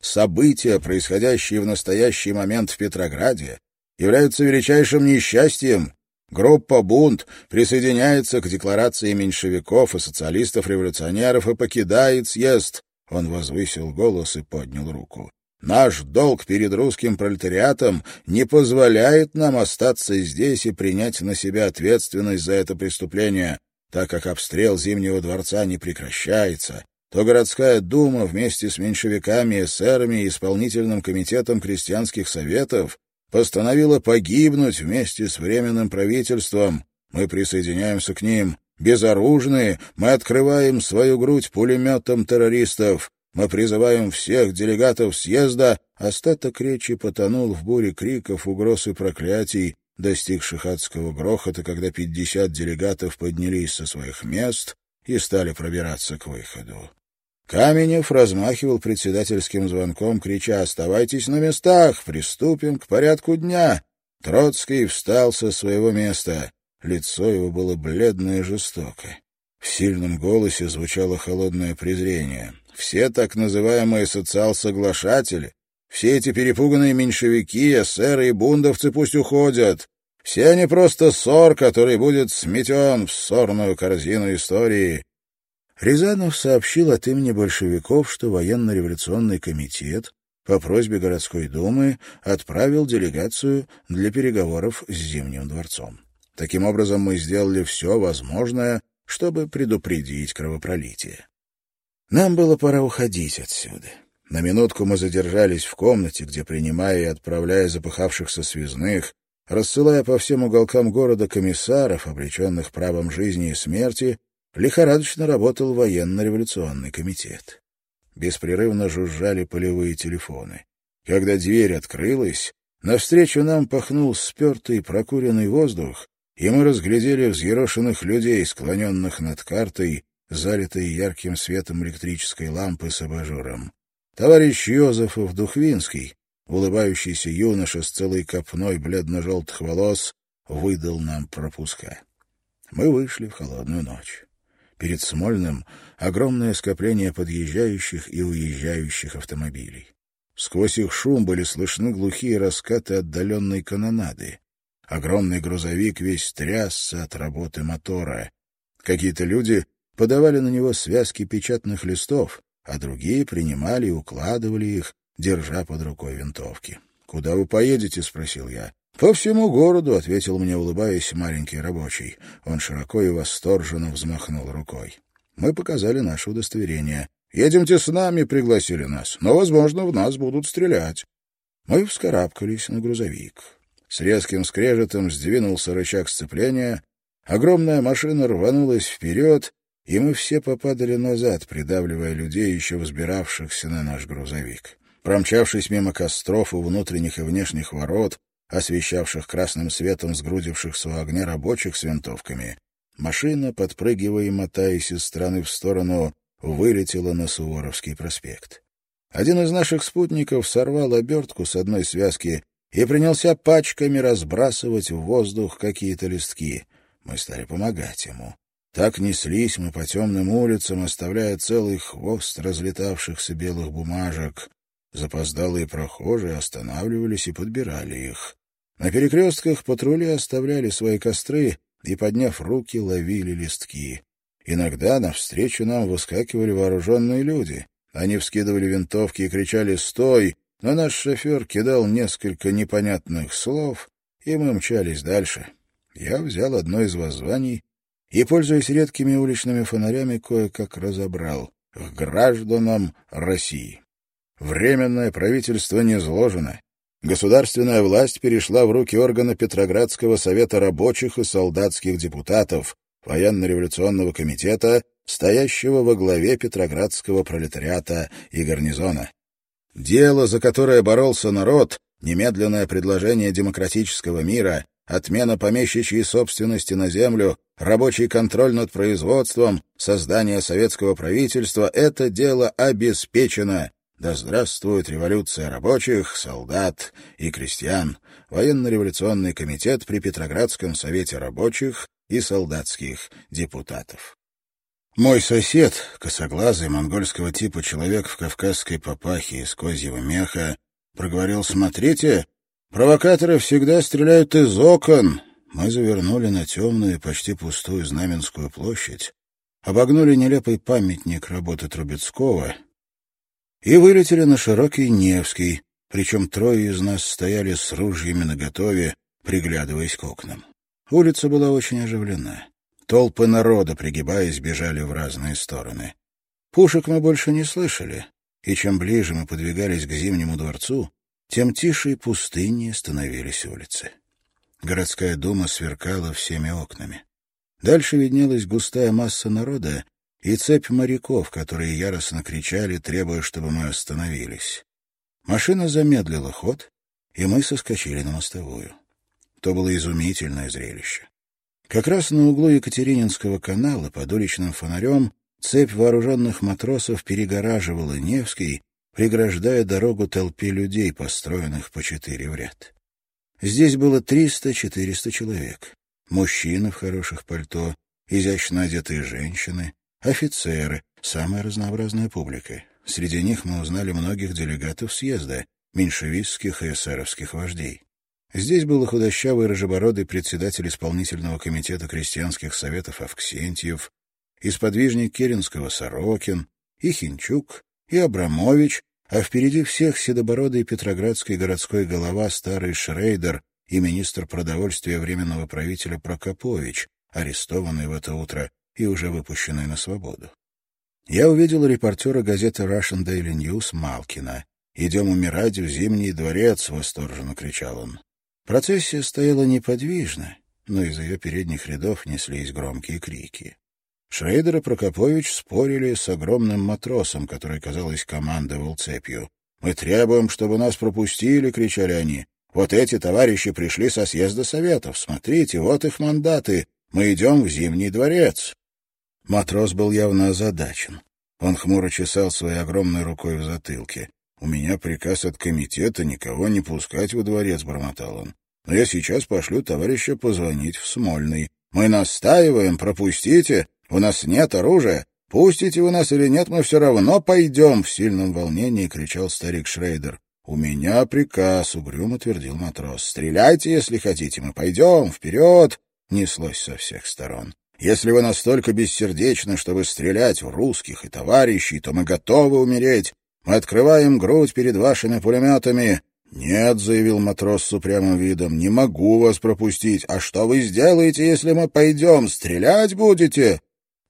S1: События, происходящие в настоящий момент в Петрограде, являются величайшим несчастьем. Группа «Бунт» присоединяется к декларации меньшевиков и социалистов-революционеров и покидает съезд. Он возвысил голос и поднял руку. Наш долг перед русским пролетариатом не позволяет нам остаться здесь и принять на себя ответственность за это преступление, так как обстрел Зимнего дворца не прекращается, то городская дума вместе с меньшевиками, эсерами и исполнительным комитетом крестьянских советов постановила погибнуть вместе с Временным правительством. Мы присоединяемся к ним. Безоружные, мы открываем свою грудь пулеметом террористов. Мы призываем всех делегатов съезда. Остаток речи потонул в буре криков, угроз и проклятий, достигших адского грохота, когда пятьдесят делегатов поднялись со своих мест и стали пробираться к выходу. Каменев размахивал председательским звонком, крича «Оставайтесь на местах! Приступим к порядку дня!» Троцкий встал со своего места. Лицо его было бледное и жестокое. В сильном голосе звучало холодное презрение. Все так называемые социал-соглашатели, все эти перепуганные меньшевики, эсеры и бундовцы пусть уходят. Все они просто ссор, который будет сметен в ссорную корзину истории. Рязанов сообщил от имени большевиков, что военно-революционный комитет по просьбе городской думы отправил делегацию для переговоров с Зимним дворцом. Таким образом, мы сделали все возможное, чтобы предупредить кровопролитие. Нам было пора уходить отсюда. На минутку мы задержались в комнате, где, принимая и отправляя запыхавшихся связных, рассылая по всем уголкам города комиссаров, облеченных правом жизни и смерти, лихорадочно работал военно-революционный комитет. Беспрерывно жужжали полевые телефоны. Когда дверь открылась, навстречу нам пахнул спертый прокуренный воздух, и мы разглядели взъерошенных людей, склоненных над картой, залитой ярким светом электрической лампы с абажуром. Товарищ Йозефов Духвинский, улыбающийся юноша с целой копной бледно-желтых волос, выдал нам пропуска. Мы вышли в холодную ночь. Перед Смольным огромное скопление подъезжающих и уезжающих автомобилей. Сквозь их шум были слышны глухие раскаты отдаленной канонады. Огромный грузовик весь трясся от работы мотора. Какие-то люди подавали на него связки печатных листов, а другие принимали и укладывали их, держа под рукой винтовки. «Куда вы поедете?» — спросил я. «По всему городу», — ответил мне, улыбаясь, маленький рабочий. Он широко и восторженно взмахнул рукой. Мы показали наше удостоверение. «Едемте с нами», — пригласили нас, «но, возможно, в нас будут стрелять». Мы вскарабкались на грузовик. С резким скрежетом сдвинулся рычаг сцепления, огромная машина рванулась вперед, и мы все попадали назад, придавливая людей, еще взбиравшихся на наш грузовик. Промчавшись мимо костров у внутренних и внешних ворот, освещавших красным светом сгрудившихся у огня рабочих с винтовками. Машина, подпрыгивая и мотаясь из стороны в сторону, вылетела на Суворовский проспект. Один из наших спутников сорвал обертку с одной связки и принялся пачками разбрасывать в воздух какие-то листки. Мы стали помогать ему. Так неслись мы по темным улицам, оставляя целый хвост разлетавшихся белых бумажек. Запоздалые прохожие останавливались и подбирали их. На перекрестках патрули оставляли свои костры и, подняв руки, ловили листки. Иногда навстречу нам выскакивали вооруженные люди. Они вскидывали винтовки и кричали «Стой!», но наш шофер кидал несколько непонятных слов, и мы мчались дальше. Я взял одно из воззваний и, пользуясь редкими уличными фонарями, кое-как разобрал «К гражданам России». Временное правительство не сложено. Государственная власть перешла в руки органа Петроградского совета рабочих и солдатских депутатов, военно-революционного комитета, стоящего во главе Петроградского пролетариата и гарнизона. Дело, за которое боролся народ, немедленное предложение демократического мира, отмена помещичьей собственности на землю, рабочий контроль над производством, создание советского правительства — это дело обеспечено. Да здравствует революция рабочих, солдат и крестьян, военно-революционный комитет при Петроградском совете рабочих и солдатских депутатов. Мой сосед, косоглазый монгольского типа человек в кавказской папахе из козьего меха, проговорил «Смотрите, провокаторы всегда стреляют из окон». Мы завернули на темную, почти пустую Знаменскую площадь, обогнули нелепый памятник работы Трубецкого и вылетели на широкий Невский, причем трое из нас стояли с ружьями наготове, приглядываясь к окнам. Улица была очень оживлена. Толпы народа, пригибаясь, бежали в разные стороны. Пушек мы больше не слышали, и чем ближе мы подвигались к Зимнему дворцу, тем тише и пустыннее становились улицы. Городская дума сверкала всеми окнами. Дальше виднелась густая масса народа и цепь моряков, которые яростно кричали, требуя, чтобы мы остановились. Машина замедлила ход, и мы соскочили на мостовую. То было изумительное зрелище. Как раз на углу Екатерининского канала под уличным фонарем цепь вооруженных матросов перегораживала Невский, преграждая дорогу толпе людей, построенных по четыре в ряд. Здесь было триста-четыреста человек. Мужчины в хороших пальто, изящно одетые женщины, офицеры, самая разнообразная публика. Среди них мы узнали многих делегатов съезда, меньшевистских и эсеровских вождей. Здесь был и худощавый рыжебородый председатель исполнительного комитета крестьянских советов Авксентьев, и сподвижник Керенского Сорокин, и Хинчук, и Абрамович, а впереди всех седобородый петроградский городской голова старый Шрейдер и министр продовольствия Временного правителя Прокопович, арестованный в это утро и уже выпущенный на свободу. Я увидел репортера газеты Russian Daily News Малкина. «Идем умирать в Зимний дворец!» — восторженно кричал он. Процессия стояла неподвижно, но из ее передних рядов неслись громкие крики. Шрейдер и Прокопович спорили с огромным матросом, который, казалось, командовал цепью. «Мы требуем, чтобы нас пропустили!» — кричали они. «Вот эти товарищи пришли со съезда советов. Смотрите, вот их мандаты. Мы идем в Зимний дворец!» Матрос был явно озадачен. Он хмуро чесал своей огромной рукой в затылке. «У меня приказ от комитета никого не пускать во дворец», — бормотал он. «Но я сейчас пошлю товарища позвонить в Смольный. Мы настаиваем, пропустите. У нас нет оружия. Пустите вы нас или нет, мы все равно пойдем!» В сильном волнении кричал старик Шрейдер. «У меня приказ», — угрюмо твердил матрос. «Стреляйте, если хотите, мы пойдем, вперед!» Неслось со всех сторон. «Если вы настолько бессердечны, чтобы стрелять в русских и товарищей, то мы готовы умереть. Мы открываем грудь перед вашими пулеметами. «Нет», — заявил матрос с упрямым видом, — «не могу вас пропустить. А что вы сделаете, если мы пойдем? Стрелять будете?»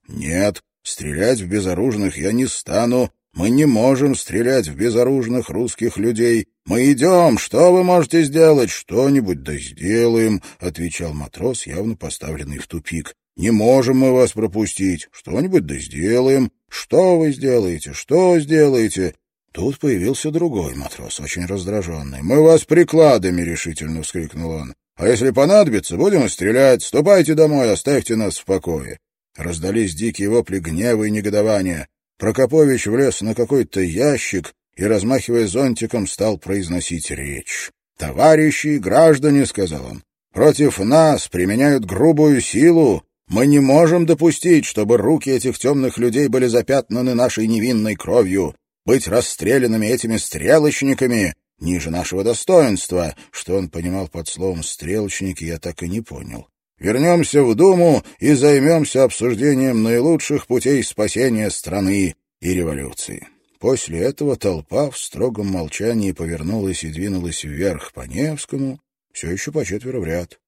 S1: «Нет, стрелять в безоружных я не стану. Мы не можем стрелять в безоружных русских людей. Мы идем. Что вы можете сделать? Что-нибудь да сделаем», — отвечал матрос, явно поставленный в тупик. «Не можем мы вас пропустить. Что-нибудь да сделаем. Что вы сделаете? Что сделаете?» Тут появился другой матрос, очень раздраженный. «Мы вас прикладами!» — решительно вскрикнул он. «А если понадобится, будем стрелять. Ступайте домой, оставьте нас в покое». Раздались дикие вопли гнева и негодования. Прокопович влез на какой-то ящик и, размахивая зонтиком, стал произносить речь. «Товарищи и граждане», — сказал он, — «против нас применяют грубую силу. Мы не можем допустить, чтобы руки этих темных людей были запятнаны нашей невинной кровью. Быть расстрелянными этими стрелочниками ниже нашего достоинства. Что он понимал под словом «стрелочники», я так и не понял. Вернемся в Думу и займемся обсуждением наилучших путей спасения страны и революции. После этого толпа в строгом молчании повернулась и двинулась вверх по Невскому, Все еще по четверо в ряд.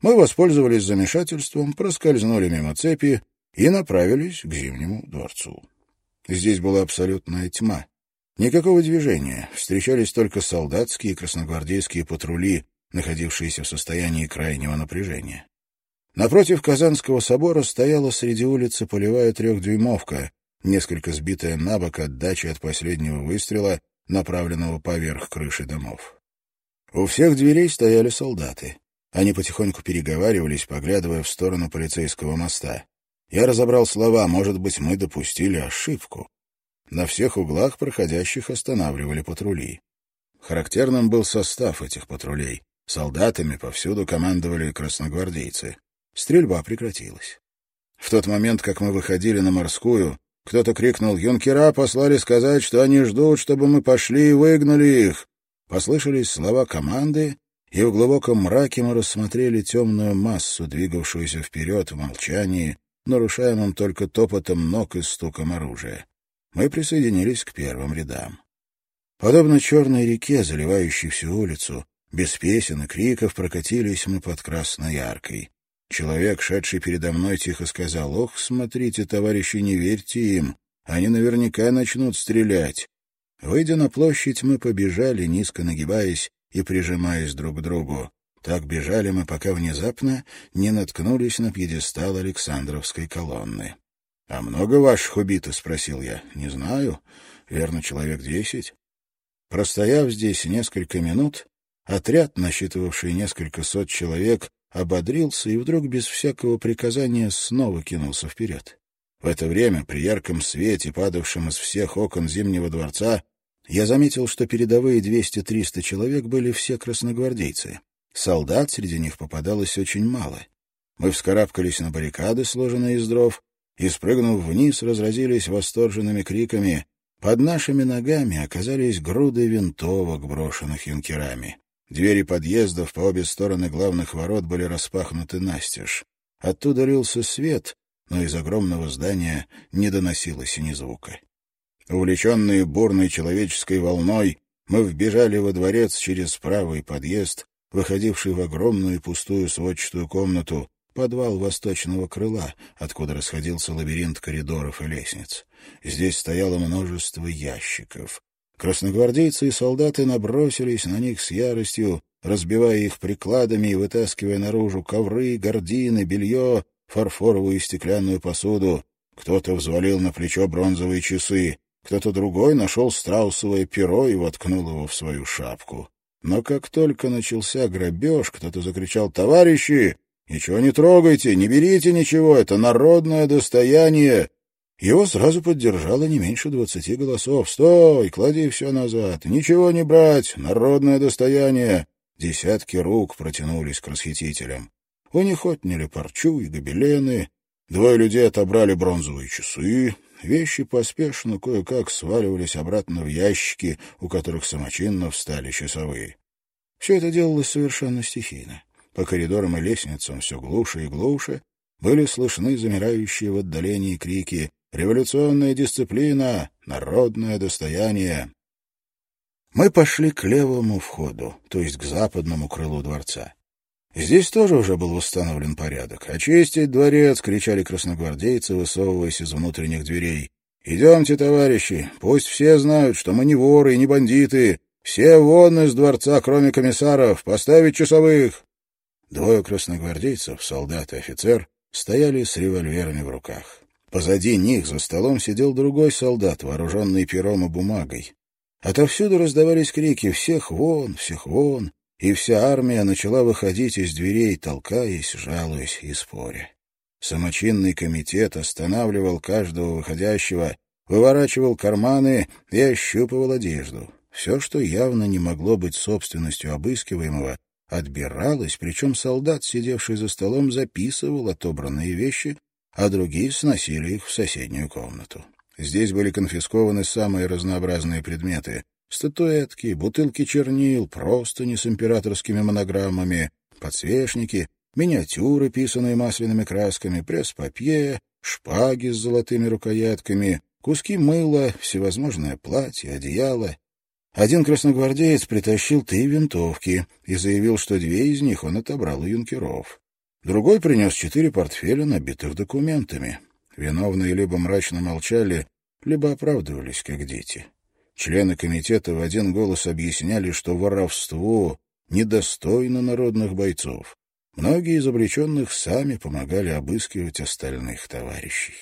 S1: Мы воспользовались замешательством, проскользнули мимо цепи и направились к Зимнему дворцу. Здесь была абсолютная тьма. Никакого движения. Встречались только солдатские и красногвардейские патрули, находившиеся в состоянии крайнего напряжения. Напротив Казанского собора стояла среди улицы полевая трехдюймовка, несколько сбитая на бок от дачи от последнего выстрела, направленного поверх крыши домов. У всех дверей стояли солдаты. Они потихоньку переговаривались, поглядывая в сторону полицейского моста. Я разобрал слова «может быть, мы допустили ошибку». На всех углах проходящих останавливали патрули. Характерным был состав этих патрулей. Солдатами повсюду командовали красногвардейцы. Стрельба прекратилась. В тот момент, как мы выходили на морскую, кто-то крикнул «Юнкера послали сказать, что они ждут, чтобы мы пошли и выгнали их». Послышались слова команды, и в глубоком мраке мы рассмотрели темную массу, двигавшуюся вперед в молчании, нарушаемым только топотом ног и стуком оружия. Мы присоединились к первым рядам. Подобно черной реке, заливающей всю улицу, без песен и криков прокатились мы под Красной Яркой. Человек, шедший передо мной, тихо сказал, «Ох, смотрите, товарищи, не верьте им, они наверняка начнут стрелять». Выйдя на площадь, мы побежали, низко нагибаясь и прижимаясь друг к другу. Так бежали мы, пока внезапно не наткнулись на пьедестал Александровской колонны. — А много ваших убито? — спросил я. — Не знаю. Верно, человек десять. Простояв здесь несколько минут, отряд, насчитывавший несколько сот человек, ободрился и вдруг без всякого приказания снова кинулся вперед. В это время, при ярком свете, падавшем из всех окон Зимнего дворца, я заметил, что передовые 200-300 человек были все красногвардейцы. Солдат среди них попадалось очень мало. Мы вскарабкались на баррикады, сложенные из дров, и, спрыгнув вниз, разразились восторженными криками. Под нашими ногами оказались груды винтовок, брошенных юнкерами. Двери подъездов по обе стороны главных ворот были распахнуты настежь. Оттуда лился свет, но из огромного здания не доносилось ни звука. Увлеченные бурной человеческой волной, мы вбежали во дворец через правый подъезд, выходивший в огромную пустую сводчатую комнату, подвал восточного крыла, откуда расходился лабиринт коридоров и лестниц. Здесь стояло множество ящиков. Красногвардейцы и солдаты набросились на них с яростью, разбивая их прикладами и вытаскивая наружу ковры, гардины, белье, фарфоровую и стеклянную посуду. Кто-то взвалил на плечо бронзовые часы, кто-то другой нашел страусовое перо и воткнул его в свою шапку. Но как только начался грабеж, кто-то закричал «Товарищи! Ничего не трогайте, не берите ничего, это народное достояние!» Его сразу поддержало не меньше двадцати голосов. «Стой! Клади все назад! Ничего не брать! Народное достояние!» Десятки рук протянулись к расхитителям. У них отняли парчу и гобелены. Двое людей отобрали бронзовые часы. Вещи поспешно кое-как сваливались обратно в ящики, у которых самочинно встали часовые. Все это делалось совершенно стихийно. По коридорам и лестницам все глуше и глуше были слышны замирающие в отдалении крики Революционная дисциплина — народное достояние. Мы пошли к левому входу, то есть к западному крылу дворца. Здесь тоже уже был установлен порядок. «Очистить дворец!» — кричали красногвардейцы, высовываясь из внутренних дверей. «Идемте, товарищи, пусть все знают, что мы не воры и не бандиты. Все вон из дворца, кроме комиссаров, поставить часовых!» Двое красногвардейцев, солдат и офицер, стояли с револьверами в руках. Позади них за столом сидел другой солдат, вооруженный пером и бумагой. Отовсюду раздавались крики «Всех вон! Всех вон!» И вся армия начала выходить из дверей, толкаясь, жалуясь и споря. Самочинный комитет останавливал каждого выходящего, выворачивал карманы и ощупывал одежду. Все, что явно не могло быть собственностью обыскиваемого, отбиралось, причем солдат, сидевший за столом, записывал отобранные вещи а другие сносили их в соседнюю комнату. Здесь были конфискованы самые разнообразные предметы — статуэтки, бутылки чернил, простыни с императорскими монограммами, подсвечники, миниатюры, писанные масляными красками, пресс-папье, шпаги с золотыми рукоятками, куски мыла, всевозможное платье, одеяло. Один красногвардеец притащил три винтовки и заявил, что две из них он отобрал у юнкеров. Другой принес четыре портфеля, набитых документами. Виновные либо мрачно молчали, либо оправдывались, как дети. Члены комитета в один голос объясняли, что воровство недостойно народных бойцов. Многие из обреченных сами помогали обыскивать остальных товарищей.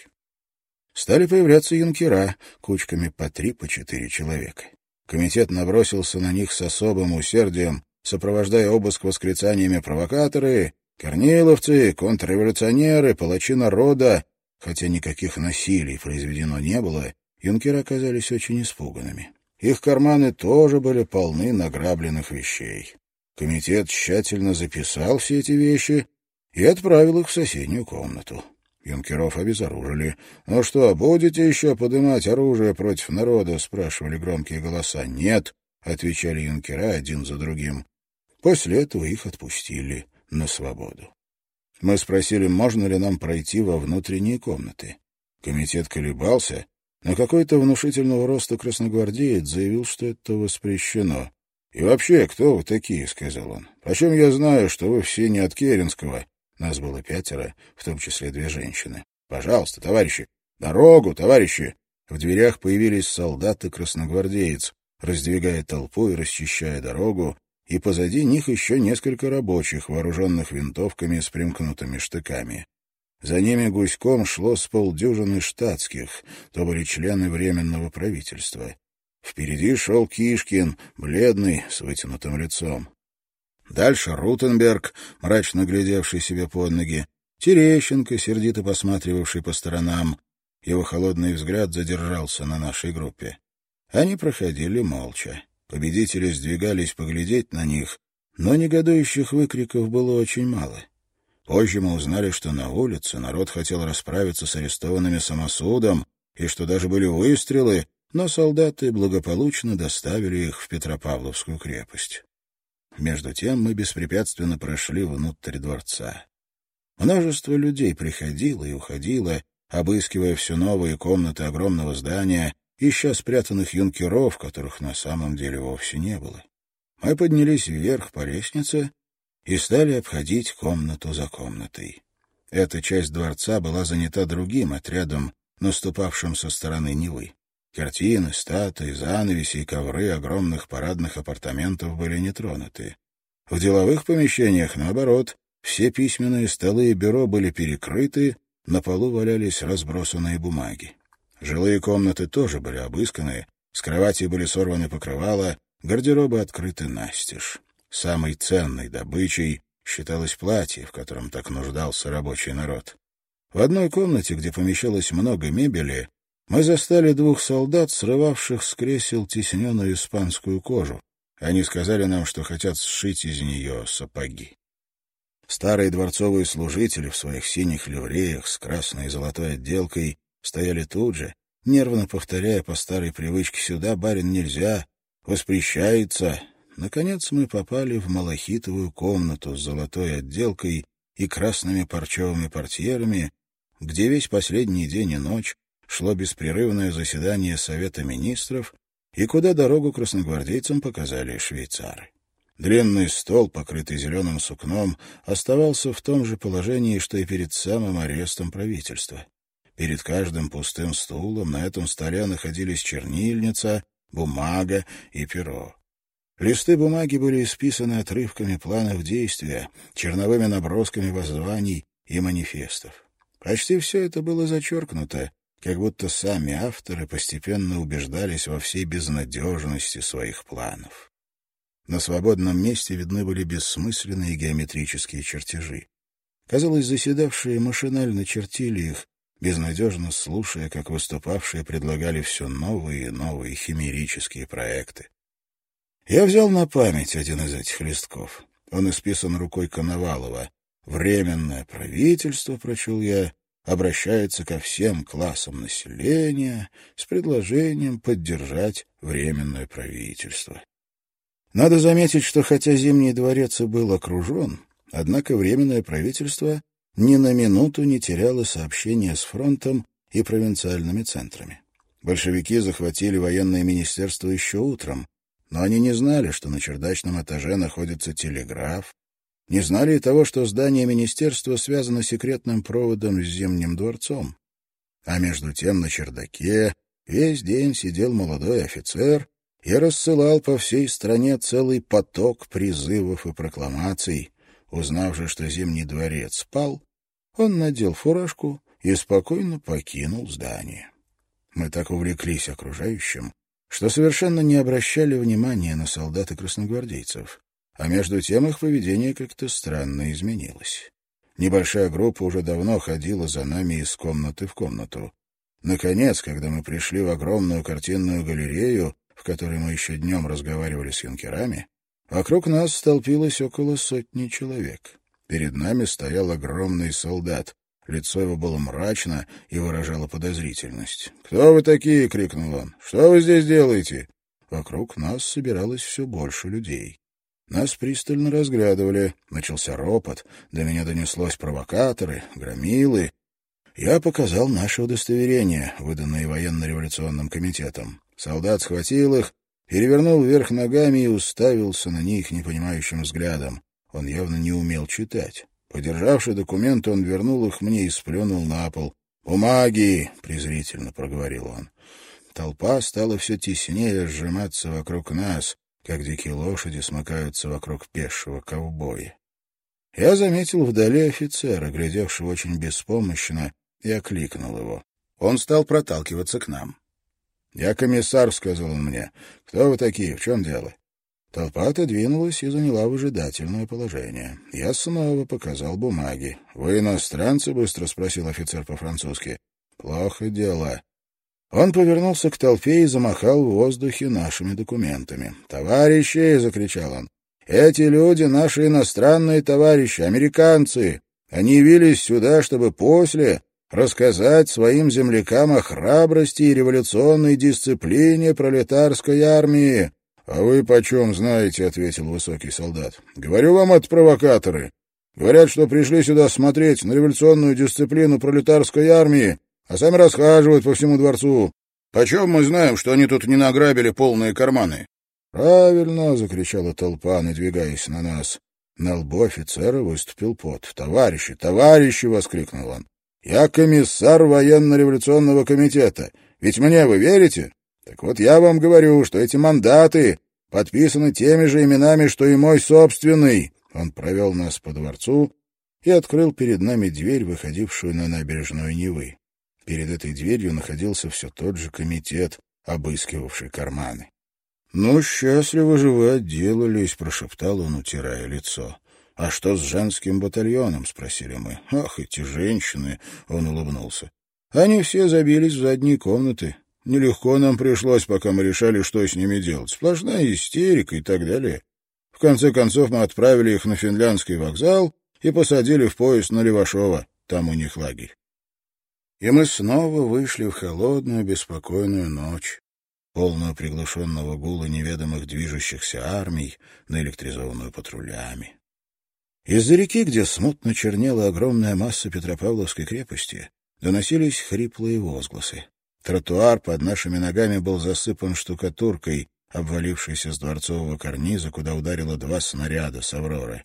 S1: Стали появляться юнкера, кучками по три, по четыре человека. Комитет набросился на них с особым усердием, сопровождая обыск восклицаниями «провокаторы», «корниловцы», «контрреволюционеры», «палачи народа». Хотя никаких насилий произведено не было, юнкеры оказались очень испуганными. Их карманы тоже были полны награбленных вещей. Комитет тщательно записал все эти вещи и отправил их в соседнюю комнату. Юнкеров обезоружили. «Ну что, будете еще поднимать оружие против народа?» — спрашивали громкие голоса. «Нет», — отвечали юнкера один за другим. После этого их отпустили на свободу. Мы спросили, можно ли нам пройти во внутренние комнаты. Комитет колебался, но какой-то внушительного роста красногвардеец заявил, что это воспрещено. «И вообще, кто вы такие?» — сказал он. «Почем я знаю, что вы все не от Керенского?» Нас было пятеро, в том числе две женщины. «Пожалуйста, товарищи! Дорогу, товарищи!» В дверях появились солдаты красногвардеец, раздвигая толпу и расчищая дорогу, и позади них еще несколько рабочих, вооруженных винтовками с примкнутыми штыками. За ними гуськом шло с полдюжины штатских, то были члены Временного правительства. Впереди шел Кишкин, бледный, с вытянутым лицом. Дальше Рутенберг, мрачно глядевший себе под ноги, Терещенко, сердито посматривавший по сторонам. Его холодный взгляд задержался на нашей группе. Они проходили молча. Победители сдвигались поглядеть на них, но негодующих выкриков было очень мало. Позже мы узнали, что на улице народ хотел расправиться с арестованными самосудом, и что даже были выстрелы, но солдаты благополучно доставили их в Петропавловскую крепость. Между тем мы беспрепятственно прошли внутрь дворца. Множество людей приходило и уходило, обыскивая все новые комнаты огромного здания, ища спрятанных юнкеров, которых на самом деле вовсе не было. Мы поднялись вверх по лестнице и стали обходить комнату за комнатой. Эта часть дворца была занята другим отрядом, наступавшим со стороны Невы. Картины, статуи, занавеси и ковры огромных парадных апартаментов были не тронуты. В деловых помещениях, наоборот, все письменные столы и бюро были перекрыты, на полу валялись разбросанные бумаги. Жилые комнаты тоже были обысканы, с кровати были сорваны покрывала, гардеробы открыты настежь. Самой ценной добычей считалось платье, в котором так нуждался рабочий народ. В одной комнате, где помещалось много мебели, мы застали двух солдат, срывавших с кресел тесненную испанскую кожу. Они сказали нам, что хотят сшить из нее сапоги. Старые дворцовые служители в своих синих ливреях с красной и золотой отделкой стояли тут же, нервно повторяя по старой привычке «сюда, барин, нельзя», «воспрещается». Наконец мы попали в малахитовую комнату с золотой отделкой и красными парчевыми портьерами, где весь последний день и ночь шло беспрерывное заседание Совета министров и куда дорогу красногвардейцам показали швейцары. Длинный стол, покрытый зеленым сукном, оставался в том же положении, что и перед самым арестом правительства. Перед каждым пустым стулом на этом столе находились чернильница, бумага и перо. Листы бумаги были исписаны отрывками планов действия, черновыми набросками воззваний и манифестов. Почти все это было зачеркнуто, как будто сами авторы постепенно убеждались во всей безнадежности своих планов. На свободном месте видны были бессмысленные геометрические чертежи. Казалось, заседавшие машинально чертили их, безнадежно слушая, как выступавшие предлагали все новые и новые химерические проекты. Я взял на память один из этих листков. Он исписан рукой Коновалова. «Временное правительство», — прочел я, обращается ко всем классам населения с предложением поддержать Временное правительство. Надо заметить, что хотя Зимний дворец и был окружен, однако Временное правительство ни на минуту не теряло сообщения с фронтом и провинциальными центрами. Большевики захватили военное министерство еще утром, Но они не знали, что на чердачном этаже находится телеграф, не знали и того, что здание министерства связано секретным проводом с Зимним дворцом. А между тем на чердаке весь день сидел молодой офицер и рассылал по всей стране целый поток призывов и прокламаций. Узнав же, что Зимний дворец спал, он надел фуражку и спокойно покинул здание. Мы так увлеклись окружающим, что совершенно не обращали внимания на солдат и красногвардейцев. А между тем их поведение как-то странно изменилось. Небольшая группа уже давно ходила за нами из комнаты в комнату. Наконец, когда мы пришли в огромную картинную галерею, в которой мы еще днем разговаривали с юнкерами, вокруг нас столпилось около сотни человек. Перед нами стоял огромный солдат. Лицо его было мрачно и выражало подозрительность. «Кто вы такие?» — крикнул он. «Что вы здесь делаете?» Вокруг нас собиралось все больше людей. Нас пристально разглядывали, начался ропот, до меня донеслось провокаторы, громилы. Я показал наше удостоверение, выданное военно-революционным комитетом. Солдат схватил их, перевернул вверх ногами и уставился на них непонимающим взглядом. Он явно не умел читать. Подержавший документ, он вернул их мне и сплюнул на пол. «Бумаги!» — презрительно проговорил он. Толпа стала все теснее сжиматься вокруг нас как дикие лошади смыкаются вокруг пешего ковбоя. Я заметил вдали офицера, глядевшего очень беспомощно, и окликнул его. Он стал проталкиваться к нам. «Я комиссар», — сказал он мне. «Кто вы такие? В чем дело?» Толпа отодвинулась и заняла выжидательное положение. Я снова показал бумаги. «Вы иностранцы?» — быстро спросил офицер по-французски. «Плохо дело. Он повернулся к толпе и замахал в воздухе нашими документами. «Товарищи!» — закричал он. «Эти люди — наши иностранные товарищи, американцы. Они явились сюда, чтобы после рассказать своим землякам о храбрости и революционной дисциплине пролетарской армии». «А вы почем знаете?» — ответил высокий солдат. «Говорю вам, это провокаторы. Говорят, что пришли сюда смотреть на революционную дисциплину пролетарской армии а сами расхаживают по всему дворцу. Почем мы знаем, что они тут не награбили полные карманы? — Правильно! — закричала толпа, надвигаясь на нас. На лбу офицера выступил пот. «Товарищи, товарищи!» — воскликнул он. «Я комиссар военно-революционного комитета. Ведь мне вы верите? Так вот я вам говорю, что эти мандаты подписаны теми же именами, что и мой собственный». Он провел нас по дворцу и открыл перед нами дверь, выходившую на набережную Невы. Перед этой дверью находился все тот же комитет, обыскивавший карманы. — Ну, счастливо же вы отделались, — прошептал он, утирая лицо. — А что с женским батальоном? — спросили мы. — Ах, эти женщины! — он улыбнулся. — Они все забились в задние комнаты. Нелегко нам пришлось, пока мы решали, что с ними делать. Сплошная истерика и так далее. В конце концов мы отправили их на финляндский вокзал и посадили в поезд на Левашова. Там у них лагерь. И мы снова вышли в холодную, беспокойную ночь, полную приглушенного гула неведомых движущихся армий, наэлектризованную патрулями. Из-за реки, где смутно чернела огромная масса Петропавловской крепости, доносились хриплые возгласы. Тротуар под нашими ногами был засыпан штукатуркой, обвалившейся с дворцового карниза, куда ударило два снаряда с «Авроры».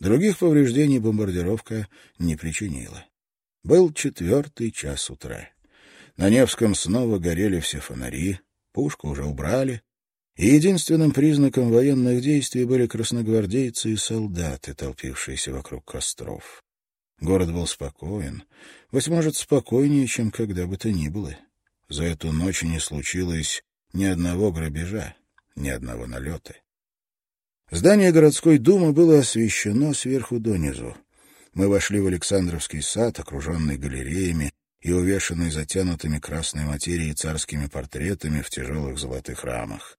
S1: Других повреждений бомбардировка не причинила. Был четвертый час утра. На Невском снова горели все фонари, пушку уже убрали, и единственным признаком военных действий были красногвардейцы и солдаты, толпившиеся вокруг костров. Город был спокоен, быть может, спокойнее, чем когда бы то ни было. За эту ночь не случилось ни одного грабежа, ни одного налета. Здание городской думы было освещено сверху донизу. Мы вошли в Александровский сад, окруженный галереями и увешанный затянутыми красной материей царскими портретами в тяжелых золотых рамах.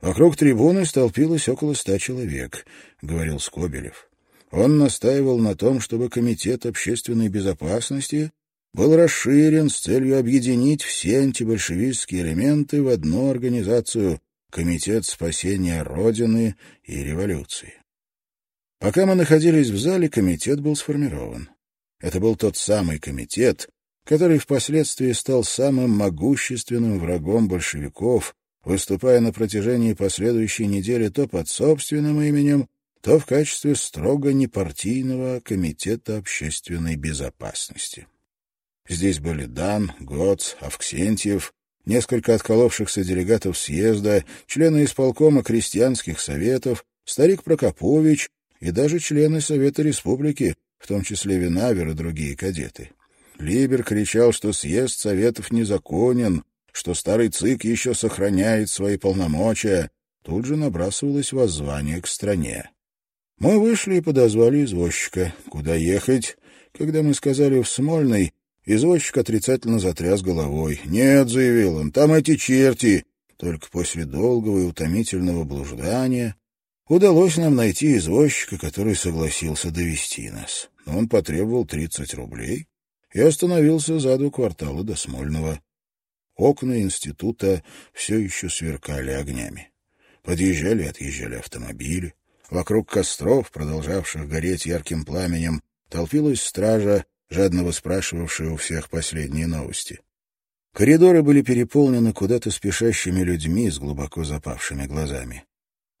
S1: Вокруг трибуны столпилось около ста человек, — говорил Скобелев. Он настаивал на том, чтобы Комитет общественной безопасности был расширен с целью объединить все антибольшевистские элементы в одну организацию — Комитет спасения Родины и революции. Пока мы находились в зале, комитет был сформирован. Это был тот самый комитет, который впоследствии стал самым могущественным врагом большевиков, выступая на протяжении последующей недели то под собственным именем, то в качестве строго непартийного комитета общественной безопасности. Здесь были Дан, Гоц, Авксентьев, несколько отколовшихся делегатов съезда, члены исполкома крестьянских советов, старик Прокопович и даже члены Совета Республики, в том числе Винавер и другие кадеты. Либер кричал, что съезд Советов незаконен, что старый ЦИК еще сохраняет свои полномочия. Тут же набрасывалось воззвание к стране. Мы вышли и подозвали извозчика. Куда ехать? Когда мы сказали «в Смольный», извозчик отрицательно затряс головой. «Нет», — заявил он, — «там эти черти». Только после долгого и утомительного блуждания удалось нам найти извозчика, который согласился довести нас. Он потребовал тридцать рублей и остановился за два квартала до Смольного. Окна института все еще сверкали огнями. Подъезжали и отъезжали автомобили. Вокруг костров, продолжавших гореть ярким пламенем, толпилась стража, жадно выспрашивавшая у всех последние новости. Коридоры были переполнены куда-то спешащими людьми с глубоко запавшими глазами.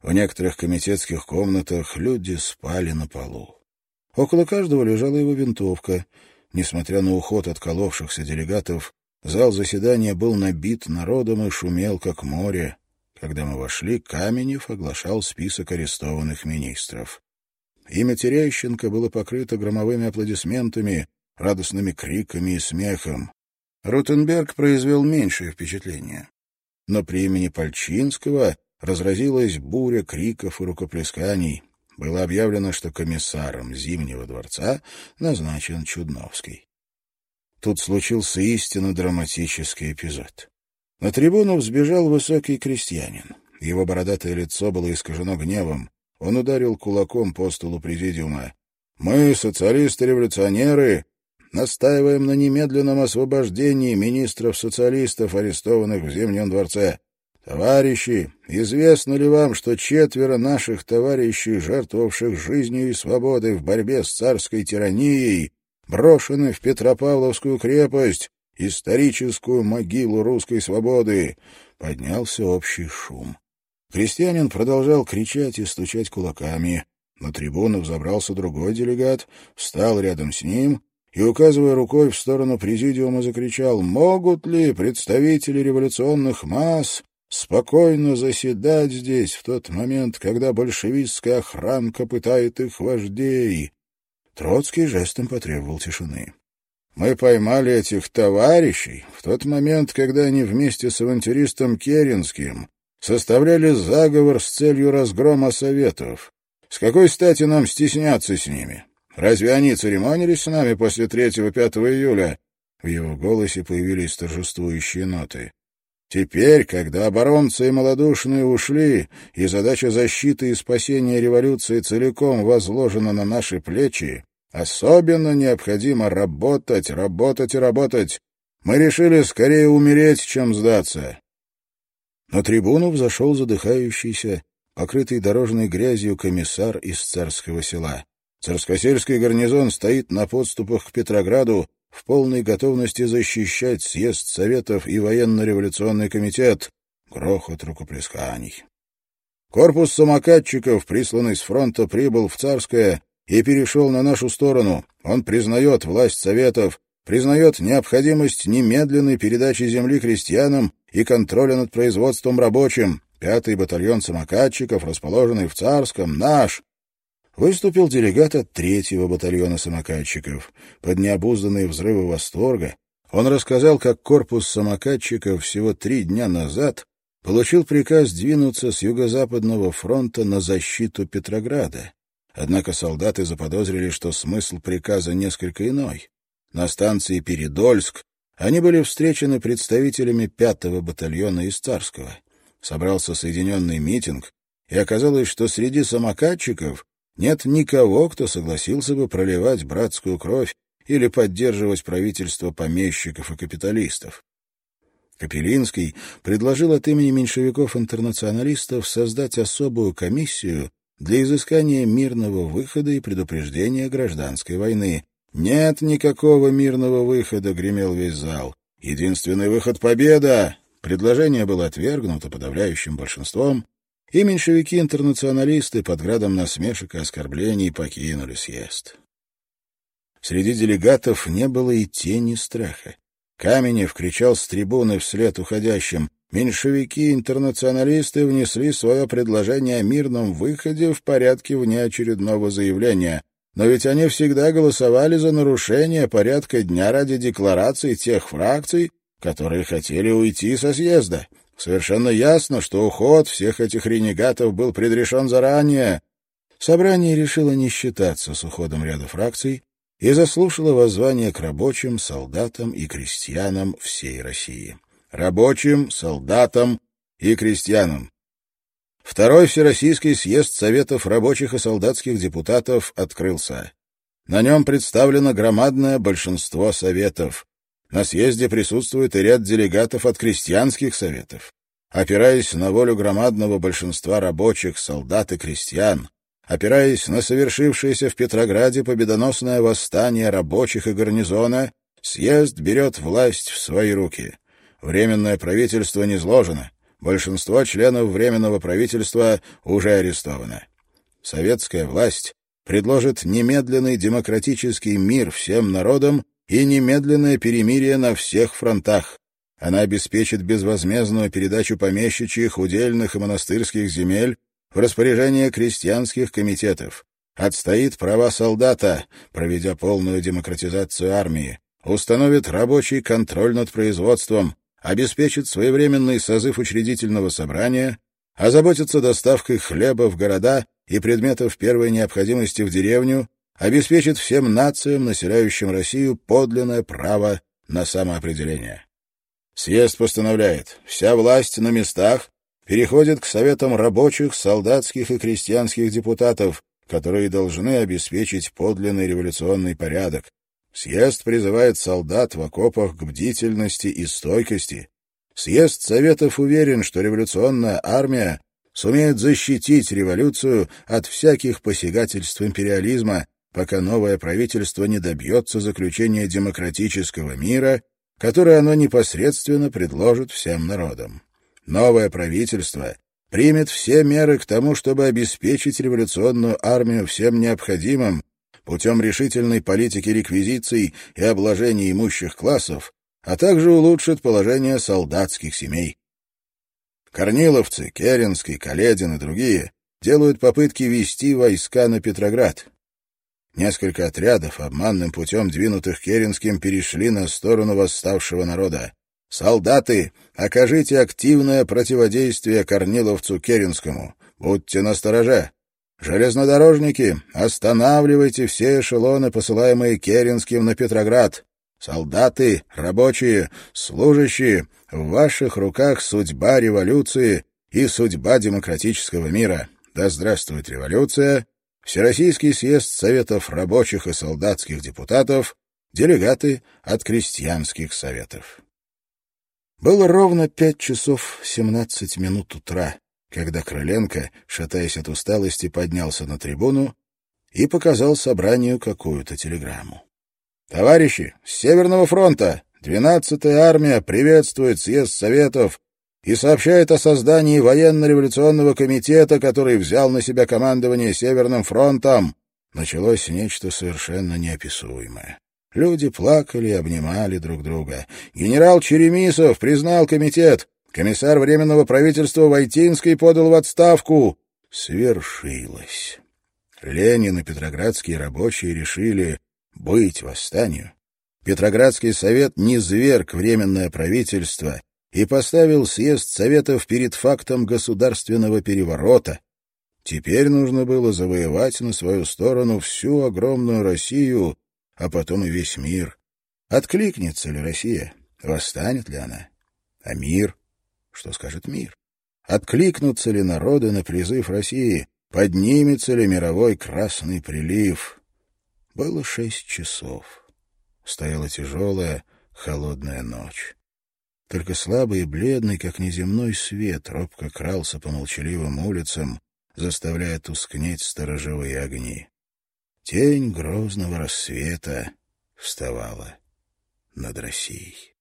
S1: В некоторых комитетских комнатах люди спали на полу. Около каждого лежала его винтовка. Несмотря на уход отколовшихся делегатов, зал заседания был набит народом и шумел, как море. Когда мы вошли, Каменев оглашал список арестованных министров. Имя Терященко было покрыто громовыми аплодисментами, радостными криками и смехом. Ротенберг произвел меньшее впечатление. Но при имени Пальчинского разразилась буря криков и рукоплесканий. Было объявлено, что комиссаром Зимнего дворца назначен Чудновский. Тут случился истинно драматический эпизод. На трибуну взбежал высокий крестьянин. Его бородатое лицо было искажено гневом. Он ударил кулаком по столу президиума. «Мы, социалисты-революционеры, настаиваем на немедленном освобождении министров-социалистов, арестованных в Зимнем дворце. Товарищи, известно ли вам, что четверо наших товарищей, жертвовавших жизнью и свободой в борьбе с царской тиранией, брошены в Петропавловскую крепость, историческую могилу русской свободы. Поднялся общий шум. Крестьянин продолжал кричать и стучать кулаками. На трибуну взобрался другой делегат, встал рядом с ним и, указывая рукой в сторону президиума, закричал «Могут ли представители революционных масс спокойно заседать здесь в тот момент, когда большевистская охранка пытает их вождей?» Троцкий жестом потребовал тишины. Мы поймали этих товарищей в тот момент, когда они вместе с авантюристом Керенским составляли заговор с целью разгрома Советов. С какой стати нам стесняться с ними? Разве они церемонились с нами после 3-5 июля?» В его голосе появились торжествующие ноты. Теперь, когда оборонцы и малодушные ушли, и задача защиты и спасения революции целиком возложена на наши плечи, Особенно необходимо работать, работать и работать. Мы решили скорее умереть, чем сдаться. На трибуну взошел задыхающийся, покрытый дорожной грязью комиссар из царского села. Царскосельский гарнизон стоит на подступах к Петрограду в полной готовности защищать съезд Советов и военно-революционный комитет. Грохот рукоплесканий. Корпус самокатчиков, присланный с фронта, прибыл в Царское и перешел на нашу сторону. Он признает власть Советов, признает необходимость немедленной передачи земли крестьянам и контроля над производством рабочим. Пятый батальон самокатчиков, расположенный в Царском, наш. Выступил делегат от третьего батальона самокатчиков. Под необузданные взрывы восторга он рассказал, как корпус самокатчиков всего три дня назад получил приказ двинуться с юго-западного фронта на защиту Петрограда. Однако солдаты заподозрили, что смысл приказа несколько иной. На станции Передольск они были встречены представителями пятого батальона из Царского. Собрался соединенный митинг, и оказалось, что среди самокатчиков нет никого, кто согласился бы проливать братскую кровь или поддерживать правительство помещиков и капиталистов. Капелинский предложил от имени меньшевиков-интернационалистов создать особую комиссию, для изыскания мирного выхода и предупреждения гражданской войны. «Нет никакого мирного выхода», — гремел весь зал. «Единственный выход — победа!» Предложение было отвергнуто подавляющим большинством, и меньшевики-интернационалисты под градом насмешек и оскорблений покинули съезд. Среди делегатов не было и тени страха. Каменев кричал с трибуны вслед уходящим. Меньшевики-интернационалисты внесли свое предложение о мирном выходе в порядке внеочередного заявления. Но ведь они всегда голосовали за нарушение порядка дня ради деклараций тех фракций, которые хотели уйти со съезда. Совершенно ясно, что уход всех этих ренегатов был предрешен заранее. Собрание решило не считаться с уходом ряда фракций и заслушало воззвание к рабочим, солдатам и крестьянам всей России. Рабочим, солдатам и крестьянам. Второй Всероссийский съезд Советов рабочих и солдатских депутатов открылся. На нем представлено громадное большинство советов. На съезде присутствует и ряд делегатов от крестьянских советов. Опираясь на волю громадного большинства рабочих, солдат и крестьян, опираясь на совершившееся в Петрограде победоносное восстание рабочих и гарнизона, съезд берет власть в свои руки. Временное правительство не сложено. Большинство членов Временного правительства уже арестовано. Советская власть предложит немедленный демократический мир всем народам и немедленное перемирие на всех фронтах. Она обеспечит безвозмездную передачу помещичьих, удельных и монастырских земель в распоряжение крестьянских комитетов, отстоит права солдата, проведя полную демократизацию армии, установит рабочий контроль над производством, обеспечит своевременный созыв учредительного собрания, озаботится доставкой хлеба в города и предметов первой необходимости в деревню, обеспечит всем нациям, населяющим Россию, подлинное право на самоопределение. Съезд постановляет, вся власть на местах переходит к советам рабочих, солдатских и крестьянских депутатов, которые должны обеспечить подлинный революционный порядок. Съезд призывает солдат в окопах к бдительности и стойкости. Съезд Советов уверен, что революционная армия сумеет защитить революцию от всяких посягательств империализма пока новое правительство не добьется заключения демократического мира, который оно непосредственно предложит всем народам. Новое правительство примет все меры к тому, чтобы обеспечить революционную армию всем необходимым путем решительной политики реквизиций и обложения имущих классов, а также улучшит положение солдатских семей. Корниловцы, Керенский, Каледин и другие делают попытки вести войска на Петроград. Несколько отрядов, обманным путем двинутых Керенским, перешли на сторону восставшего народа. «Солдаты, окажите активное противодействие Корниловцу Керенскому. Будьте настороже. Железнодорожники, останавливайте все эшелоны, посылаемые Керенским на Петроград. Солдаты, рабочие, служащие, в ваших руках судьба революции и судьба демократического мира. Да здравствует революция!» Всероссийский съезд Советов рабочих и солдатских депутатов, делегаты от крестьянских советов. Было ровно пять часов семнадцать минут утра, когда Крыленко, шатаясь от усталости, поднялся на трибуну и показал собранию какую-то телеграмму. «Товарищи, с Северного фронта! Двенадцатая армия приветствует съезд Советов и сообщает о создании военно-революционного комитета, который взял на себя командование Северным фронтом. Началось нечто совершенно неописуемое. Люди плакали и обнимали друг друга. Генерал Черемисов признал комитет. Комиссар Временного правительства Войтинский подал в отставку. Свершилось. Ленин и петроградские рабочие решили быть восстанию. Петроградский совет не зверг Временное правительство и поставил съезд Советов перед фактом государственного переворота. Теперь нужно было завоевать на свою сторону всю огромную Россию, а потом и весь мир. Откликнется ли Россия? Восстанет ли она? А мир? Что скажет мир? Откликнутся ли народы на призыв России? Поднимется ли мировой красный прилив? Было шесть часов. Стояла тяжелая, холодная ночь. Только слабый и бледный, как неземной свет, робко крался по молчаливым улицам, заставляя тускнеть сторожевые огни. Тень грозного рассвета вставала над Россией.